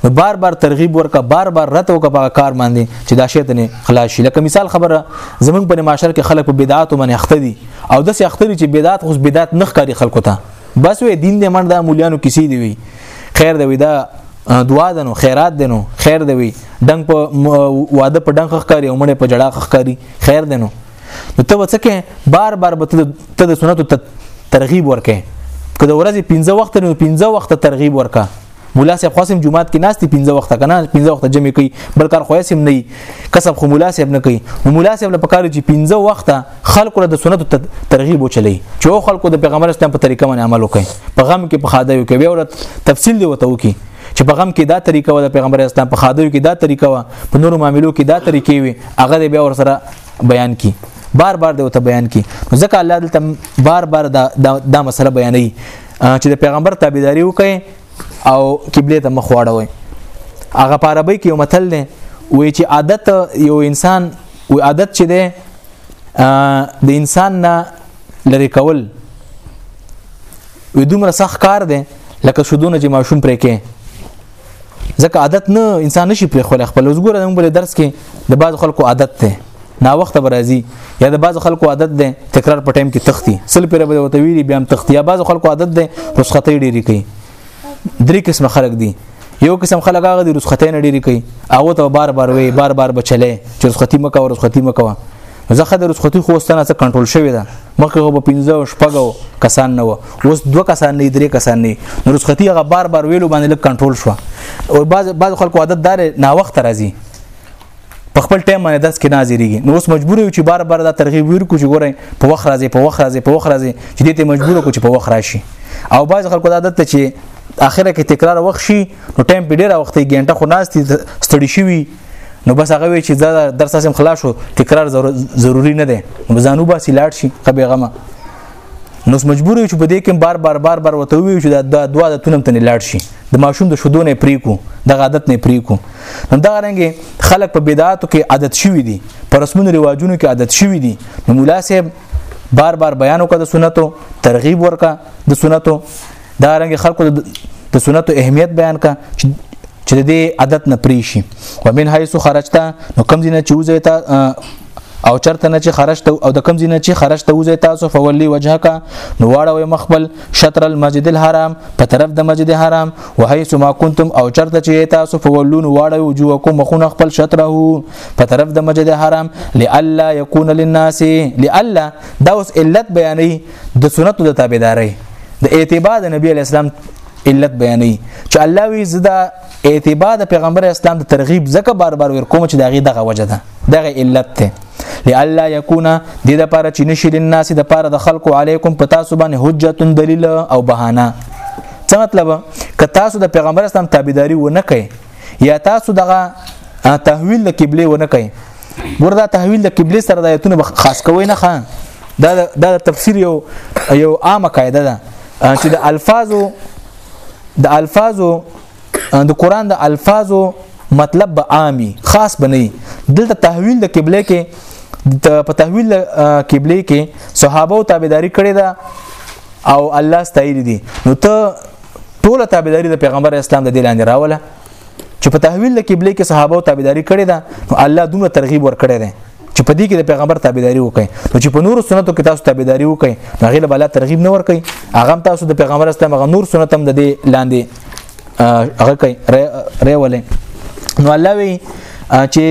نو بار بار ترغیب ورکا بار بار رد وکا په کار باندې چې دا شی ته خلاص شي لکه مثال خبره زمونږ په معاشره کې خلک په بدعات باندې اخته دي او داسې اخته دي چې بدعات خو بدعات نه ښکاري خلکو ته بس وې دین دې منډه مولیانو کسی دی وي خیر دی دا دعا ده نو خیرات ده نو خیر دی وي ډنګ په واده په ډنګ خخکاری او مړې په جړه خخکاری خیر دی نو نو ته وڅکه بار بار به ته د سنتو ترغیب ورکې که د ورځې 15 وخت نو 15 وخت ترغیب ورکا مولا صاحب خاصم جمعات کې ناس دي 15 وخت کنه 15 وخت جمع کوي بلکې خو یې سم نه کسب خو مولا صاحب نه کوي نو مولا صاحب لپاره چې 15 وخت خلکو له سنتو ته ترغیب وچلی چې خلکو د پیغمبر اسلام په طریقه باندې عمل وکړي په غم کې په خاده یو کې بیا ورته تفصیل دی وته وکي چې په غم کې دا طریقه و د پیغمبر اسلام په خاده یو کې دا طریقه و په نورو معاملو کې دا طریقې وي هغه بیا ور سره بیان کی بار بار دی وته بیان کی ځکه الله دلته بار بار دا دا, دا مسله بیانوي چې د پیغمبر تابعداري وکړي او قبله ته مخ واړوي هغه په عربی کې یو متل دی وی چې عادت یو انسان او عادت چې ده د انسان نه لری کول وې دومره سخت کار دی لکه شودونه چې ماشوم پرې کې ځکه عادت نه انسان نشي پرې خو خپل وزګور د موږ درس کې د بعض خلکو عادت دی نا وخت برازي یا د بعض خلکو عادت دی تکرار په ټایم کې تختی سل پرې به وتویری بیا هم تختی یا بعض خلکو عادت دی رسخته ډیری کوي درې قسم خلک دي یو قسم خلک هغه د رسختې نه ډېری کوي هغه ته بار بار وي بار بار بچلې چې رسختي مکه او رسختي مکه زخه د رسختي خوستانه څخه کنټرول شوی دا مخکې به 15 شپږو کسان نه و اوس دوه کسان نه درې کسان نه نو رسختي هغه بار بار ویلو باندې لک کنټرول شو او بعض بعض خلکو عادت دار نه وخت راځي په خپل ټایم باندې درس کې نه حاضرېږي نو اوس مجبور یو چې بار بار دا ترغیب ورکو چې ګورئ په وخت راځي په وخت راځي په وخت راځي چې دې ته مجبور کو چې په وخت راشي او باز خلکو دا عادت چې اخره کې تکرار وخت شي نو ټایم په ډیره وخت ګنټه خو ناس ستړي شي نو بس هغه وی چې دا درس سم خلاص شو تکرار ضروري نه دی نو ځانو باسي لاړ شي قبي غمه نو مجبور یو چې په دې کې بار بار بار بار وته وی چې دا دوا د تونم تنه لاړ شي د ماشوم د شودو نه پریکو د عادت نه پریکو نو دا رنګ خلک په بدعاتو کې عادت شوی دي پر رسمونو رواجونو کې عادت شوی دي نو مولا صاحب بار بار بیان وکړه د سنتو ترغیب ورکا د سنتو دا رنګ خلکو د سنتو اهمیت بیان کا چې د عادت نه پریشي ومن حيث خرجتا نو کم دینه چوزه تا او چرته نه چې خرج ته او د کم زینه چې خرج ته وځي تاسو فولي وجهک نو واړوي مخبل شطر المسجد الحرام په طرف د مسجد حرام وحيث ما كنتم او چرته چې تاسو فولون واړوي وجوهکم مخونه خپل شطره په طرف د مسجد حرام لالا يكون للناس لالا دا اوس علت بیانې د سنتو د تابعداري د اعتبار د نبی اسلام علت بیانې چې الله وی زدا اتباع د پیغمبر اسلام د ترغیب زکه بار بار ور کوم چې دغه دغه وجه ده دغه علت ته لالا یکونا د د پاره چې نشي لناس د پاره د خلکو علیکم پتا سبحان حجت دلیل او بهانه څه مطلب که تاسو د پیغمبر اسلام تابعداري ونه کوي یا تاسو دغه تحویل د قبله ونه کوي وردا تحویل د قبله سره د ایتونو خاص کوي نه خان دا د تفسیر یو یو عامه قاعده ده چې د الفاظو د الفاظو د قران د الفاظو مطلب به عامي خاص بنئ دلته تحویل د قبله کې په تحویل قبله کې صحابه او تابعداري کړې ده او الله ستایل دي نو ته ټوله تابعداري د پیغمبر اسلام د دې لاندې راوله چې په تحویل د قبله کې صحابه او تابعداري کړې ده نو الله دومره ترغیب ورکړي ده چې په دې کې د پیغمبر تابعداري وکړي نو چې په نور سنتو کې تاسو تابعداري وکړي هغه له بلا ترغیب نه ورکړي هغه تاسو د پیغمبر اسلام هغه نور سنت هم د دې لاندې هغه کوي ری ولې نو الله وی چې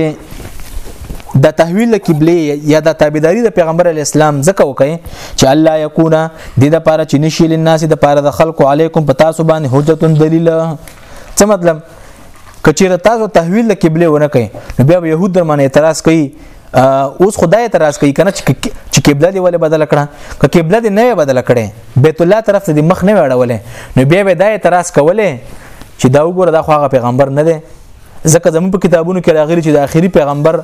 د تحویل قبله یا د تابعداري د پیغمبر علی اسلام زکه وکي چې الله یکونا د لپاره چې نشي لناس د لپاره د خلکو علیکم پتا سو باندې حجت دلیل څه مطلب کچیره تاسو تحویل د قبله ونه کوي نو بیا يهود در باندې اعتراض کوي اوس خدای اعتراض کوي کنه چې قبله دی ولې بدل کړه که قبله دی نه بدل کړي بیت الله طرف ته مخ نه وړولې نو بیا به دا اعتراض کوله چې دا وګوره دا خو هغه پیغمبر نه دی ځکه زموږ په کتابونو کې راغلي چې د آخري پیغمبر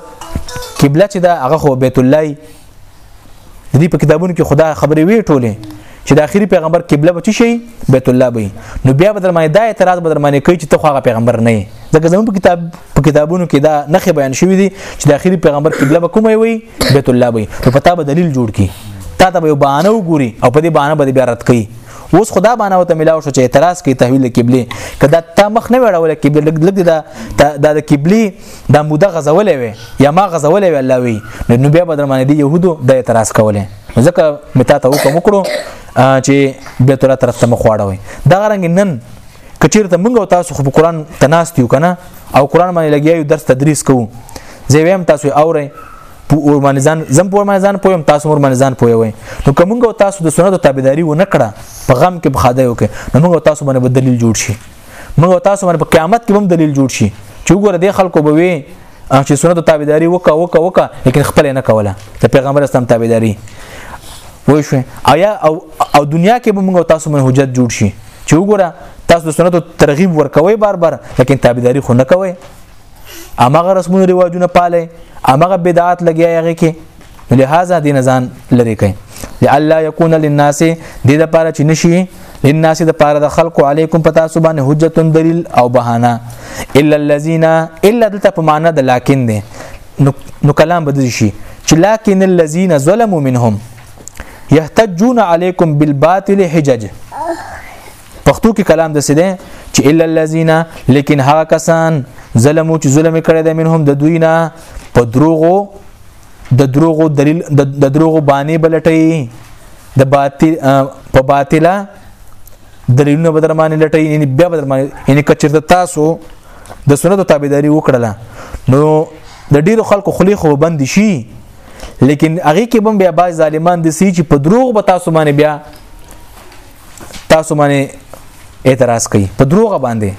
قبله چې دا هغه خو بیت الله د دې په کتابونو کې خدا خبرې وی ټوله چې د اخیری پیغمبر قبله به شي بیت الله به نو بیا به درمانه دا اعتراض به درمانه کوي چې ته خو پیغمبر نه یې ځکه زموږ په کتاب په کتابونو کې دا نخې بیان شوې دي چې د اخیری پیغمبر قبله به کومه وي بیت الله به نو پتا به دلیل جوړ کی تا ته به بهانه وګوري او په دې بهانه به بیا رد کوي اوس خدا باندې وته ملاو شو چې اعتراض کوي تحویل قبله کدا تا مخ نه وړول قبله لګ لګ دا د قبله دا موده غزولې وي یا ما غزولې وي الله وی نو بیا بدر باندې دی يهودو د اعتراض کوله ځکه متا ته حکم وکړو چې بیت الله طرف ته مخواړه وي دا غرنګ نن کچیرته موږ تاسو خو په قران تناست یو کنه او قران باندې لګیایو درس تدریس کوو زه ویم تاسو اورئ په اور باندې ځان زم په اور باندې ځان پویم تاسو اور باندې ځان پوی وای نو کومګو تاسو د سنتو تابعداري و نه کړه په غم کې بخاده یو کې نو موږ تاسو باندې بدلیل جوړ شي موږ تاسو باندې په قیامت کې هم دلیل جوړ شي چې وګوره د خلکو به وي چې سنتو تابعداري وکا وکا وکا لیکن خپل نه کوله د پیغمبر اسلام تابعداري وای شو آیا او او دنیا کې به موږ تاسو باندې حجت جوړ شي چې وګوره تاسو د سنتو ترغیب ورکوي بار بار لیکن تابعداري خو نه کوي امغه رسمونه رواجونه پاله امغه بدعات لګیا یغه کې لہذا دین ځان لري کوي لالا یکون للناس د دې لپاره چې نشي للناس د پاره د خلق علیکم پتا سو باندې حجت دلیل او بهانه الا الذين الا دلته په معنا د لکن دي نو کلام بدل شي چې لکن الذين ظلموا منهم يحتجون عليكم بالباطل حجج پښتو کې کلام د سیده چې الا الذين لیکن هغه کسان ظلمو چې ظلم کړی د منهم د دوی نه په دروغو د دروغو دلیل د دروغو باندې بلټي د باطل په باطله دلیلونه بدرمانه لټي یعنی بیا بدرمانه یعنی کچرته تاسو د سنتو تابعداري وکړله نو د ډیرو خلکو خلی خو بند شي لیکن هغه کې بم بیا باز ظالمان د سی چې په دروغ به تاسو باندې بیا تاسو باندې اعتراض کوي په دروغ باندې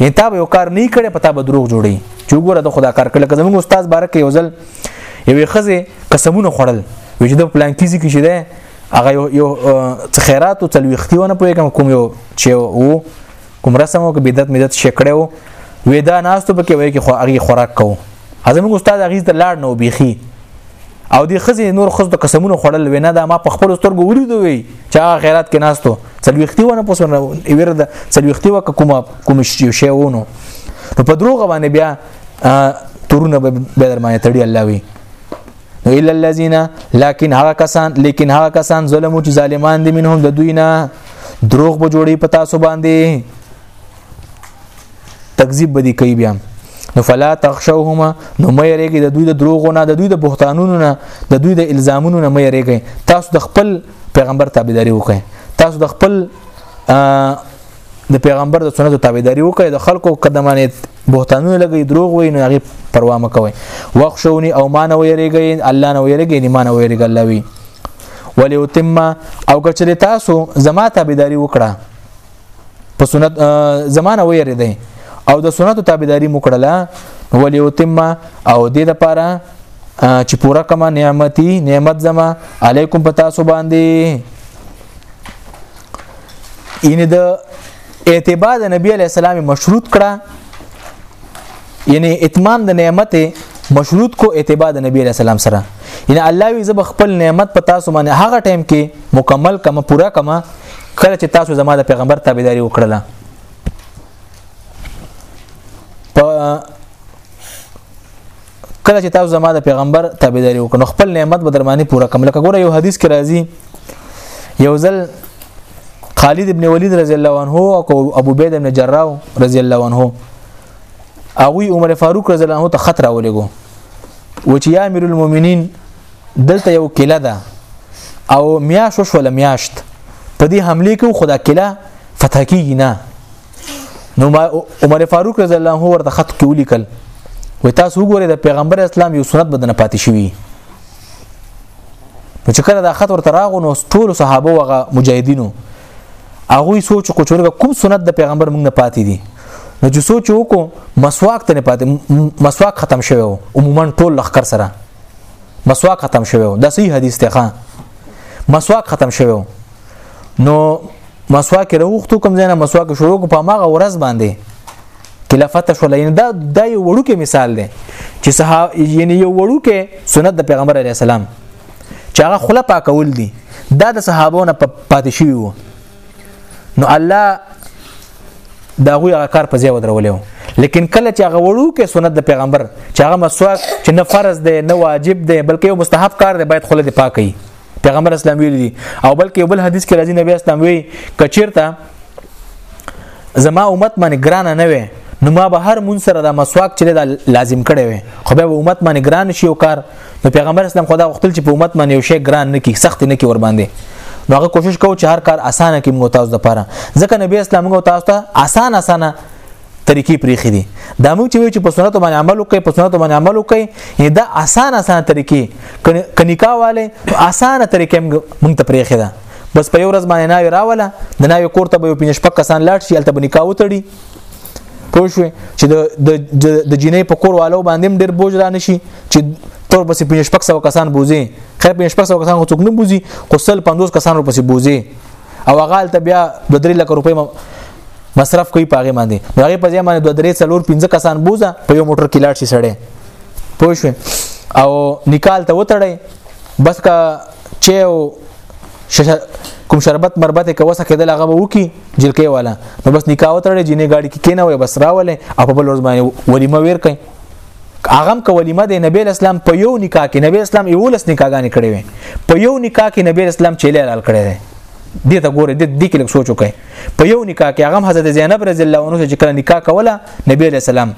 یعنی تا به یو کار نه کړي پتا به دروغ جوړي چې وګوره د خدا کار کړل کزمو استاد بارک یو ځل یوې خزه قسمونه خړل وجه د پلان کیږي کې شیده هغه یو یو خیرات او تلويختي ونه پوي کوم یو چې وو کوم رسم او بدعت مدت شکړې وو وې دا ناستو پکې وې کې خو هغه خوراک کو ازمن استاد هغه ته لاړ نو بيخي او دی خزي نور خز د قسمونو خړل وینا دا ما په خپل سترګو ولیدو وی چې هغه خیرات کې ناستو څلويختي ونه پوسونه ویره د څلويختي وک کومه کوم شی شی ونه نو په دروغ باندې بیا تورونه به در باندې تړي الله وی نو الا الذين لكن هغه کسان لیکن هغه کسان ظلمو چې ظالمان دي منهم د دوی نه دروغ به جوړي پتا سو باندې تکذیب بدی کوي بیا نو فلا تخشوهما نو مې رېګي د دوی د دروغونه د دوی د بهتانونو نه د دوی د الزامونو نه مې رېګي تاسو د خپل پیغمبر تابعداري وکړئ تاسو د خپل د پیغمبر د سنتو تابعداري وکړي د خلکو قدمانه بهتانونه لګي دروغ وي نه غي پروا مکوي وښوني او مان ويريږي الله نه ويريږي نه مان ويريږي الله وي وليتم او کچري تاسو زما تابعداري وکړه په سنت زمانه ويري دي او د سنتو تابعداري مکړه وليتم او دې د پاره چې پورا کما نعمتي نعمت زما علیکم پتا سو باندې یعنی د اتباع د نبی علی السلام مشروط کړه یعنی اتمام د نعمت مشروط کو اتباع د نبی علی السلام سره یعنی الله وی زب خپل نعمت په تاسو باندې هغه ټایم کې مکمل کما پورا کما کله چې تاسو زما د پیغمبر تابعداري وکړله په کله چې تاسو زما د پیغمبر تابعداري وکړو خپل نعمت به درمانی پوره کوم لکه ګوره یو حدیث کې راځي یو ځل خالد ابن ولید رضی الله عنه او ابو بید ابن جراح رضی الله عنه اوی عمر فاروق رضی الله عنه ته خطر ولګو و چې یا امیر المؤمنین دلته یو کله ده او میاش وشول میاشت په دې حمله کې خدا کله فتح کیږي نه نو عمر فاروق رضی الله عنه ورته خط کې ولیکل وای تاسو وګورئ د پیغمبر اسلام یو سنت بدنه پاتې شوی نو چې کله دا خط ورته راغو نو ټول صحابه وغه مجاهدینو هغه سوچ کو چورګه کوم سنت د پیغمبر موږ نه پاتې دي نو چې سوچ وکړو مسواک ته نه پاتې مسواک ختم شوی وو عموما ټول لخر سره مسواک ختم شوی وو دا صحیح حدیث ته ښه مسواک ختم شوی وو نو مسواک راوختو کوم ځای نه مسواک شروع کو په ماغه ورځ باندې خلافت شو لین دا د یو وړوکې مثال دی چې صحابه یعنی یو وړوکې سنت د پیغمبر علی السلام چې هغه خله پاکول دي دا د صحابو نه پاتې شوی وو نو الله دا غوی هغه کار په ځای ودرولې وو لیکن کله چې هغه وړو کې سنت د پیغمبر چې هغه مسواک چې نه فرض دی نه واجب دی بلکې یو مستحب کار دی باید خله دې پاکي پیغمبر اسلام ویل دي او بلکې بل حدیث کې راځي نبی اسلام وی کچیرته زما امت باندې ګران نه وي نو ما به هر مون سره د مسواک چې دا لازم کړي وي خو به امت باندې ګران شي او کار نو پیغمبر اسلام خدا وختل چې په امت باندې یو شی ګران نه کی سخت نه کی ور باندې نو هغه کوشش کوو چې هر کار اسانه کې موږ تاسو لپاره ځکه نبی اسلام موږ تاسو ته اسان اسانه طریقې پریخي دي دا موږ چې وی چې په سنت باندې عمل وکړي په سنت باندې عمل وکړي دا اسانه اسانه طریقې کنيکا والے اسانه طریقې موږ ته پریخي ده بس په یو ورځ باندې ناوی راوله د ناوی کور ته به یو پینش پک کسان لاړ شي الته به نکاح وتړي پوه شو چې د د جینې په کور والو باندې ډیر بوج را نشي چې تور پسې پینش پک سو کسان بوزي خیر پینش پک سو کسان خو څوک نه بوزي خو سل 50 کسان پسې بوزي او غال ته بیا د 3 لک روپۍ مصرف کوي پاغه باندې نو هغه په ځای باندې 2 3 4 5 کسان بوزا په یو موټر کې لاړ شي سړی پوه شو او نکال ته وتړي بس کا چې کوم شربت مربت کې وسه کېدل هغه وکی جلکې والا نو بس نکاح وتړي جنې گاډي کې کینه وي بس راولې او په بل ورځ باندې ولیمه ور کوي اغم کو ولیمه د نبی اسلام په یو نکاح کې نبی اسلام یولس نکاحګانې کړې وي په یو نکاح کې نبی اسلام چیلې لال کړې دي دې ته ګوره دې دې کې لږ سوچ وکړي په یو نکاح کې هغه حضرت زینب رضی الله عنها چې کله نکاح کوله نبی علیہ السلام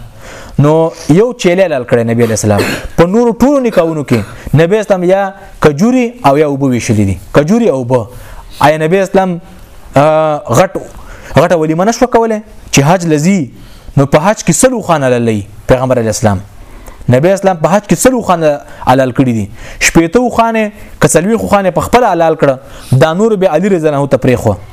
نو یو چیلې لال کړی نبی علیہ السلام په نور ټولو نکاحونو کې نبی اسلام یا کجوري او یا وبو ویشلې دي کجوري او وبو آیا نبی اسلام غټ غټ ولی منشو کوله چې حج لذي نو په حج کې سلو خان للی پیغمبر علی اسلام نبی اسلام په حج کې سلو خان علال کړی دي شپېته خانه کسلوي خانه په خپل علال کړه دا نور به علي رضی الله عنه ته پرېخو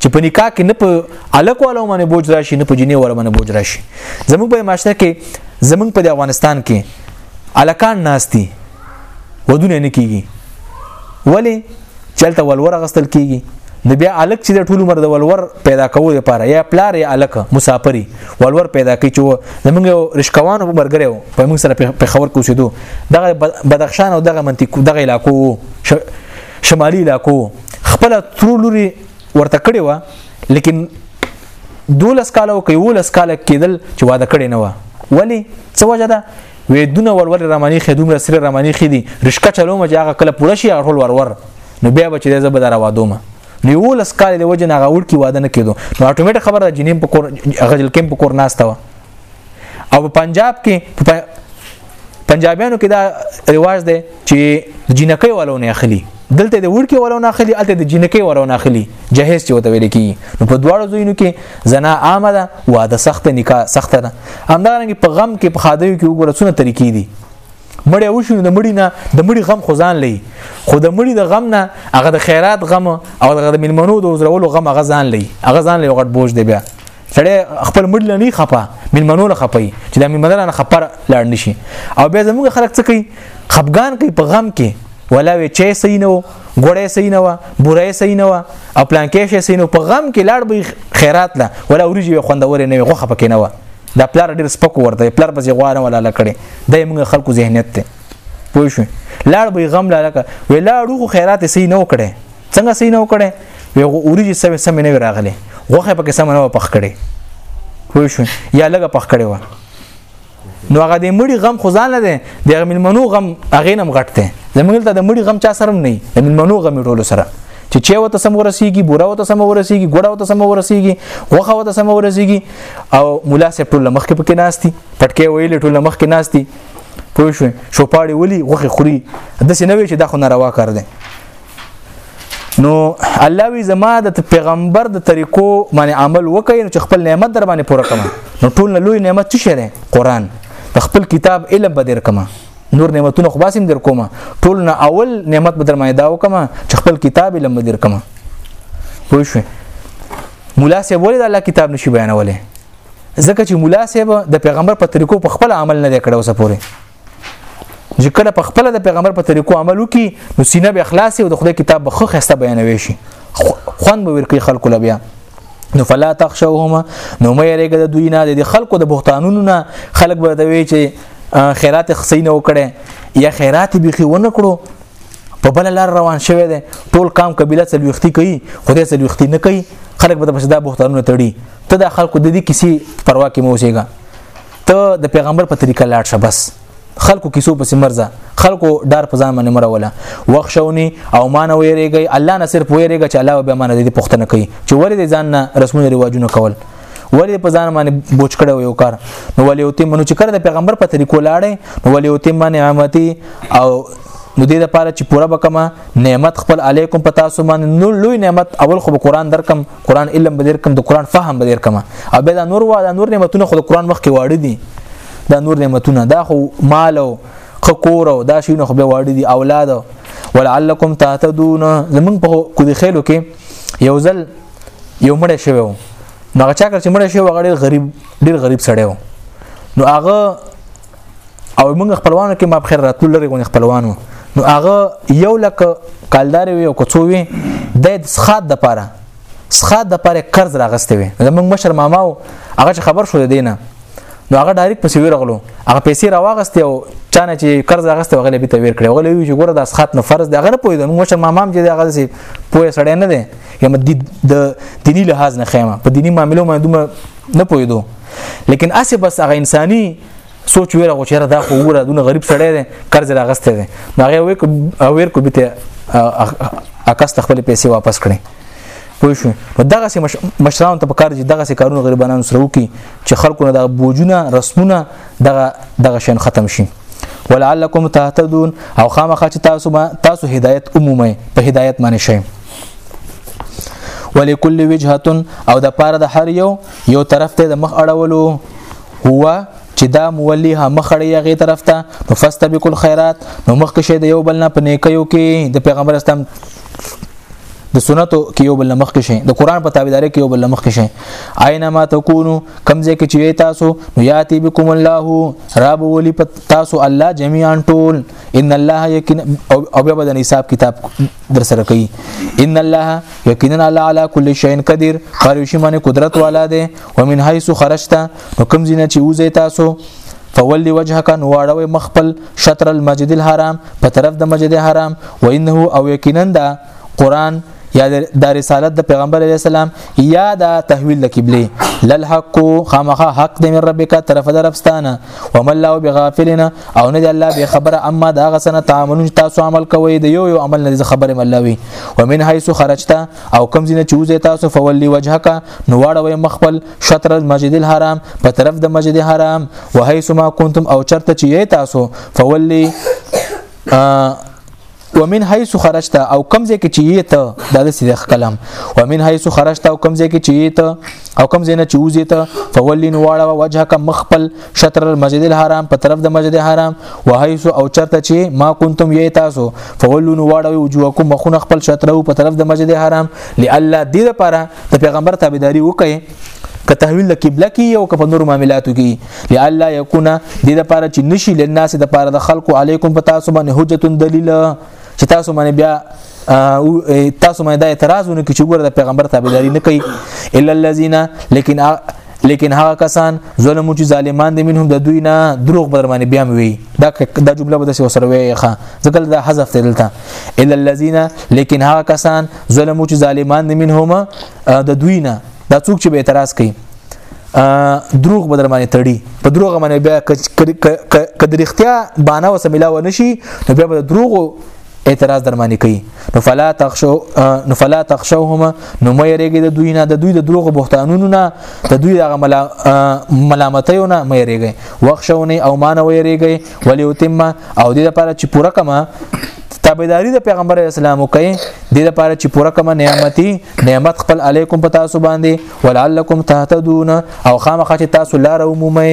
چې په نکاح کې نه په الکو علو باندې بوج راشي نه په جنې ور باندې بوج راشي زموږ په معاشره کې زموږ په افغانستان کې الکان ناشتي ودونه نه کیږي ولی چلته ولور غستل کیږي نو بیا الک چې د ټول عمر د ولور پیدا کولو لپاره یا پلار یا الک مسافری ولور پیدا کوي چې زمونږ رشکوان په مرګره وو په موږ سره په خبر کوسیدو دغه بدخشان او دغه منطقه دغه علاقو شمالي علاقو خپل ترو لوري ورته کړی و لیکن دولس کال او کې ولس کال کېدل چې واده کړي نه و ولی څه وجه ده وې دونه ورور رمانی خې دومره سره رمانی خې دي رشکه چلو مې هغه کله پوره شي هغه ورور نو بیا به چې زه به درا وادو ما نو ولس کال دی وجه نه غوړ کی واده نه کېدو نو اتومات خبره جنیم په کور غجل کېم په کور ناشته و او په پنجاب کې پنجابیانو کې دا رواج دی چې جنکۍ والو نه اخلي دلته د وړکی والو نه اخلي الته د جنکۍ والو نه اخلي جهیز چې وته ویل کی نو په دواړو ځینو کې زنا عامه ده واده سخت نکاح سخت ده همدارنګه په غم کې په خادیو کې وګوره څونه طریقې دي مړی وشو د مړی نه د مړی غم خزان لې خو د مړی د غم نه هغه د خیرات غم او هغه د ملمنو د وزرولو غم هغه ځان لې هغه ځان لې وغټ بوج دی بیا سړی خپل مړ لنی خپه من منو نه خپي چې د من منو نه خپر لاړ نشي او بیا زموږ خلک څه کوي خپګان کوي په غم کې ولا وی چي سي نو ګړې سي نو بورې سي نو او پلان کې شي سي نو په غم کې لاړ به خیرات لا ولا ورجی خوندور نه وي غوخه پکې نه و دا پلار ډیر سپکو ورته پلار بس غوانه ولا لکړي د موږ خلکو ذهنیت ته پوه شو لاړ به غم لا لکه وی لاړو خیرات سي نو کړي څنګه سي نو کړي وی غو اوریجی سمې سمې نه راغلي غوخه پکې سم نه پخ کړي وای شو یا لګه پخ کړي و نو هغه د مړي غم خو ځان نه دی د ملمنو غم هغه نم غټ دی زمونږ ته د مړي غم چا سره نه د ملمنو غم ټولو سره چې چې وته سم ورسیږي بوره وته سم ورسیږي ګوړه وته سم ورسیږي غوخه وته سم ورسیږي او مولا سپ ټول مخ کې پکې ناشتي پټکې ویل ټول مخ کې ناشتي پوه شو شوپاړي ولي غوخه خوري د سینوي چې دا خو ناروا کار دی نو الله وی زما د پیغمبر د طریقو باندې عمل وکړي نو چې خپل نعمت در باندې پوره کما نو ټول نه لوی نعمت څه شری قران د خپل کتاب علم به در کما نور نعمتونه خو باسم در کومه ټول نه اول نعمت به در باندې دا وکما چې خپل کتاب علم به در کما پوه شو مولا سه ولې د الله کتاب نشي بیانولې ځکه چې مولا سه د پیغمبر په طریقو په خپل عمل نه کړو سپوره چې کله په خپل د پیغمبر په طریقو عمل وکي نو سینه به اخلاصي او د خدای کتاب به خو خسته بیانوي شي خوند به ورکی خلکو لبیا نو فلا تخشوهما نو مې رګه د دوی نه د خلکو د بوختانونو نه خلک به دوی چې خیرات خسینه وکړي یا خیرات به خي ونه کړو په بل لار روان شوی دی ټول کام قبيله سلوختی کوي خدای سلوختی نه کوي خلک به په دا بوختانونو تړي ته د خلکو د دې کسی پروا کې موسیږي ته د پیغمبر په طریقه لاړ شه بس خلکو کیسو پسې مرزه خلکو ډار په ځان باندې مروله وښونی او مان ویریږي الله نه صرف ویریږي چې الله به مان دې پښتنه کوي چې ولې دې ځان نه رسمونه رواجونه کول ولې په ځان باندې بوج کړو یو کار نو ولې او تیم منو چې کړ د پیغمبر په طریقو لاړې نو ولې او تیم نعمتي او نو دې لپاره چې پوره بکما نعمت خپل علیکم پتا سو باندې نو لوی نعمت اول خو قرآن درکم قران علم به در کوم د قران فهم به در کوم او به دا نور وا دا نور نعمتونه خو د قران مخ کې واړه دي دا نور نعمتونه دا خو مال او خکور او دا شیونه خو به واړه دي اولاد ولعلکم تهتدون زمون په کو دي خېلو کې یو ځل یو مړ شوی و نو هغه چا کړ چې مړ شوی هغه ډیر غریب ډیر غریب سړی و نو هغه او موږ خپلوانو کې ما بخیر راتلو لري غو خپلوانو نو هغه یو لک کالدار وي او کوڅو وي د سخات د پاره سخات د پاره قرض راغستې وي زموږ مشر ماما او هغه خبر شو دینه نو هغه ډایرک پسې ورغلو هغه پیسې راوغستې او چانه چې قرض راغستې وغلې به ته ور کړې وغلې وی چې ګوره د سخات نو فرض دی هغه نه پوي زموږ مشر ماما هم چې هغه سي پوي سړی نه دی یم د دینی لحاظ نه خیمه په دینی معاملو باندې دومره نه پوي دو لیکن اسه بس هغه انساني سوچ ویره غو چیرې دا خو وره دونه غریب سړی دی قرض راغسته دی نو هغه وې کو ویر کو بیت اکاست خپل پیسې واپس کړي پوه شو په دغه سي مشرانو ته په کار دي دغه سي کارونه غریبانو سره وکي چې خلکو نه د بوجونه رسمونه دغه دغه شین ختم شي ولعلکم تهتدون او خامخا چې تاسو ما تاسو هدایت عمومي په هدایت باندې شئ ولکل وجهه او د پاره د هر یو یو طرف ته د مخ اړولو هو چې دا مولی هم مخړی هغه طرف ته نو فاستبق الخيرات نو مخ کې شه د یو بل نه په نیکیو کې د پیغمبر اسلام د سنتو کې یو بل مخ کې شي د قران په تابعداري کې یو بل مخ کې شي اينما تکونو کمزې کې چې تاسو نو یاتی بكم الله رب ولي تاسو الله جميعا ټول ان الله یقین او بیا بدن حساب کتاب در سره کوي ان الله یقینا الله على كل شيء قدير خارشي معنی قدرت والا دی ومن حيث خرجت نو کوم ځینه چې وځي تاسو فولی وجهک نو واړوي مخپل شطر المسجد الحرام په طرف د مسجد حرام و انه او یقینا دا قران یا د رسالت د پیغمبر علی السلام یا د تحویل د قبله للحق خامخه حق د من ربک طرف درفستانه وما الله بغافلنا او نه الله به خبره اما دا غسنه تعاملون تاسو عمل کوي د یو یو عمل نه خبره ملوي ومن حيث خرجت او کم زینه چوزه تاسو فولی وجهک نو واړوي مخ خپل شطر المسجد الحرام په طرف د مسجد حرام وهیث ما کنتم او چرته چی تاسو فولی ومن حيث خرجت او کم ځای کې چی ته دا د سیده کلام ومن حيث خرجت او کم ځای کې چی ته او کم ځای نه چوزی ته فولین واړه وجهک مخپل شطر المسجد الحرام په طرف د مسجد حرام وحيث او چرته چې ما كنتم یی تاسو فولون واړوي وجوهکم مخونه خپل شطر په طرف د مسجد حرام لالا دې لپاره د پیغمبر تابعداري وکړي که تحویل د قبله کې یو که په نور معاملاتو کې لالا یکونه د لپاره چې نشي لناس د لپاره د خلکو علیکم په تاسو باندې حجت دلیل چې تاسو باندې بیا او تاسو مې دا اعتراض ونه کړ چې ګوره د پیغمبر تابعداري نه کوي الا الذين لیکن لیکن هغه کسان ظلم چې ظالمان دي منهم د دوی نه دروغ بدر باندې بیا وی دا دا جمله به د سره وی ښه ځکه دا حذف دلته الا الذين لیکن هغه کسان ظلم چې ظالمان دي منهم د دوی نه دا څوک چې به اعتراض کوي دروغ بدر باندې تړي په دروغ باندې بیا کدرختیا بانه وسملا و نشي نو بیا به دروغ اعتراض در باندې کوي نو فلا تخشو نو فلا تخشوهما نو مې رېګې د دوی نه د دوی د دروغ بهتانونو نه د دوی د ملا ملامتیو نه مې رېګې وښونه او مان وې رېګې ولې وتم او دې لپاره چې پوره کما تابعداري د پیغمبر اسلام وکړي د لپاره چې پوره کوم نعمتي نعمت خپل علیکم په تاسو باندې ولعلکم تهتدون او خامخ چې تاسو لار ومومئ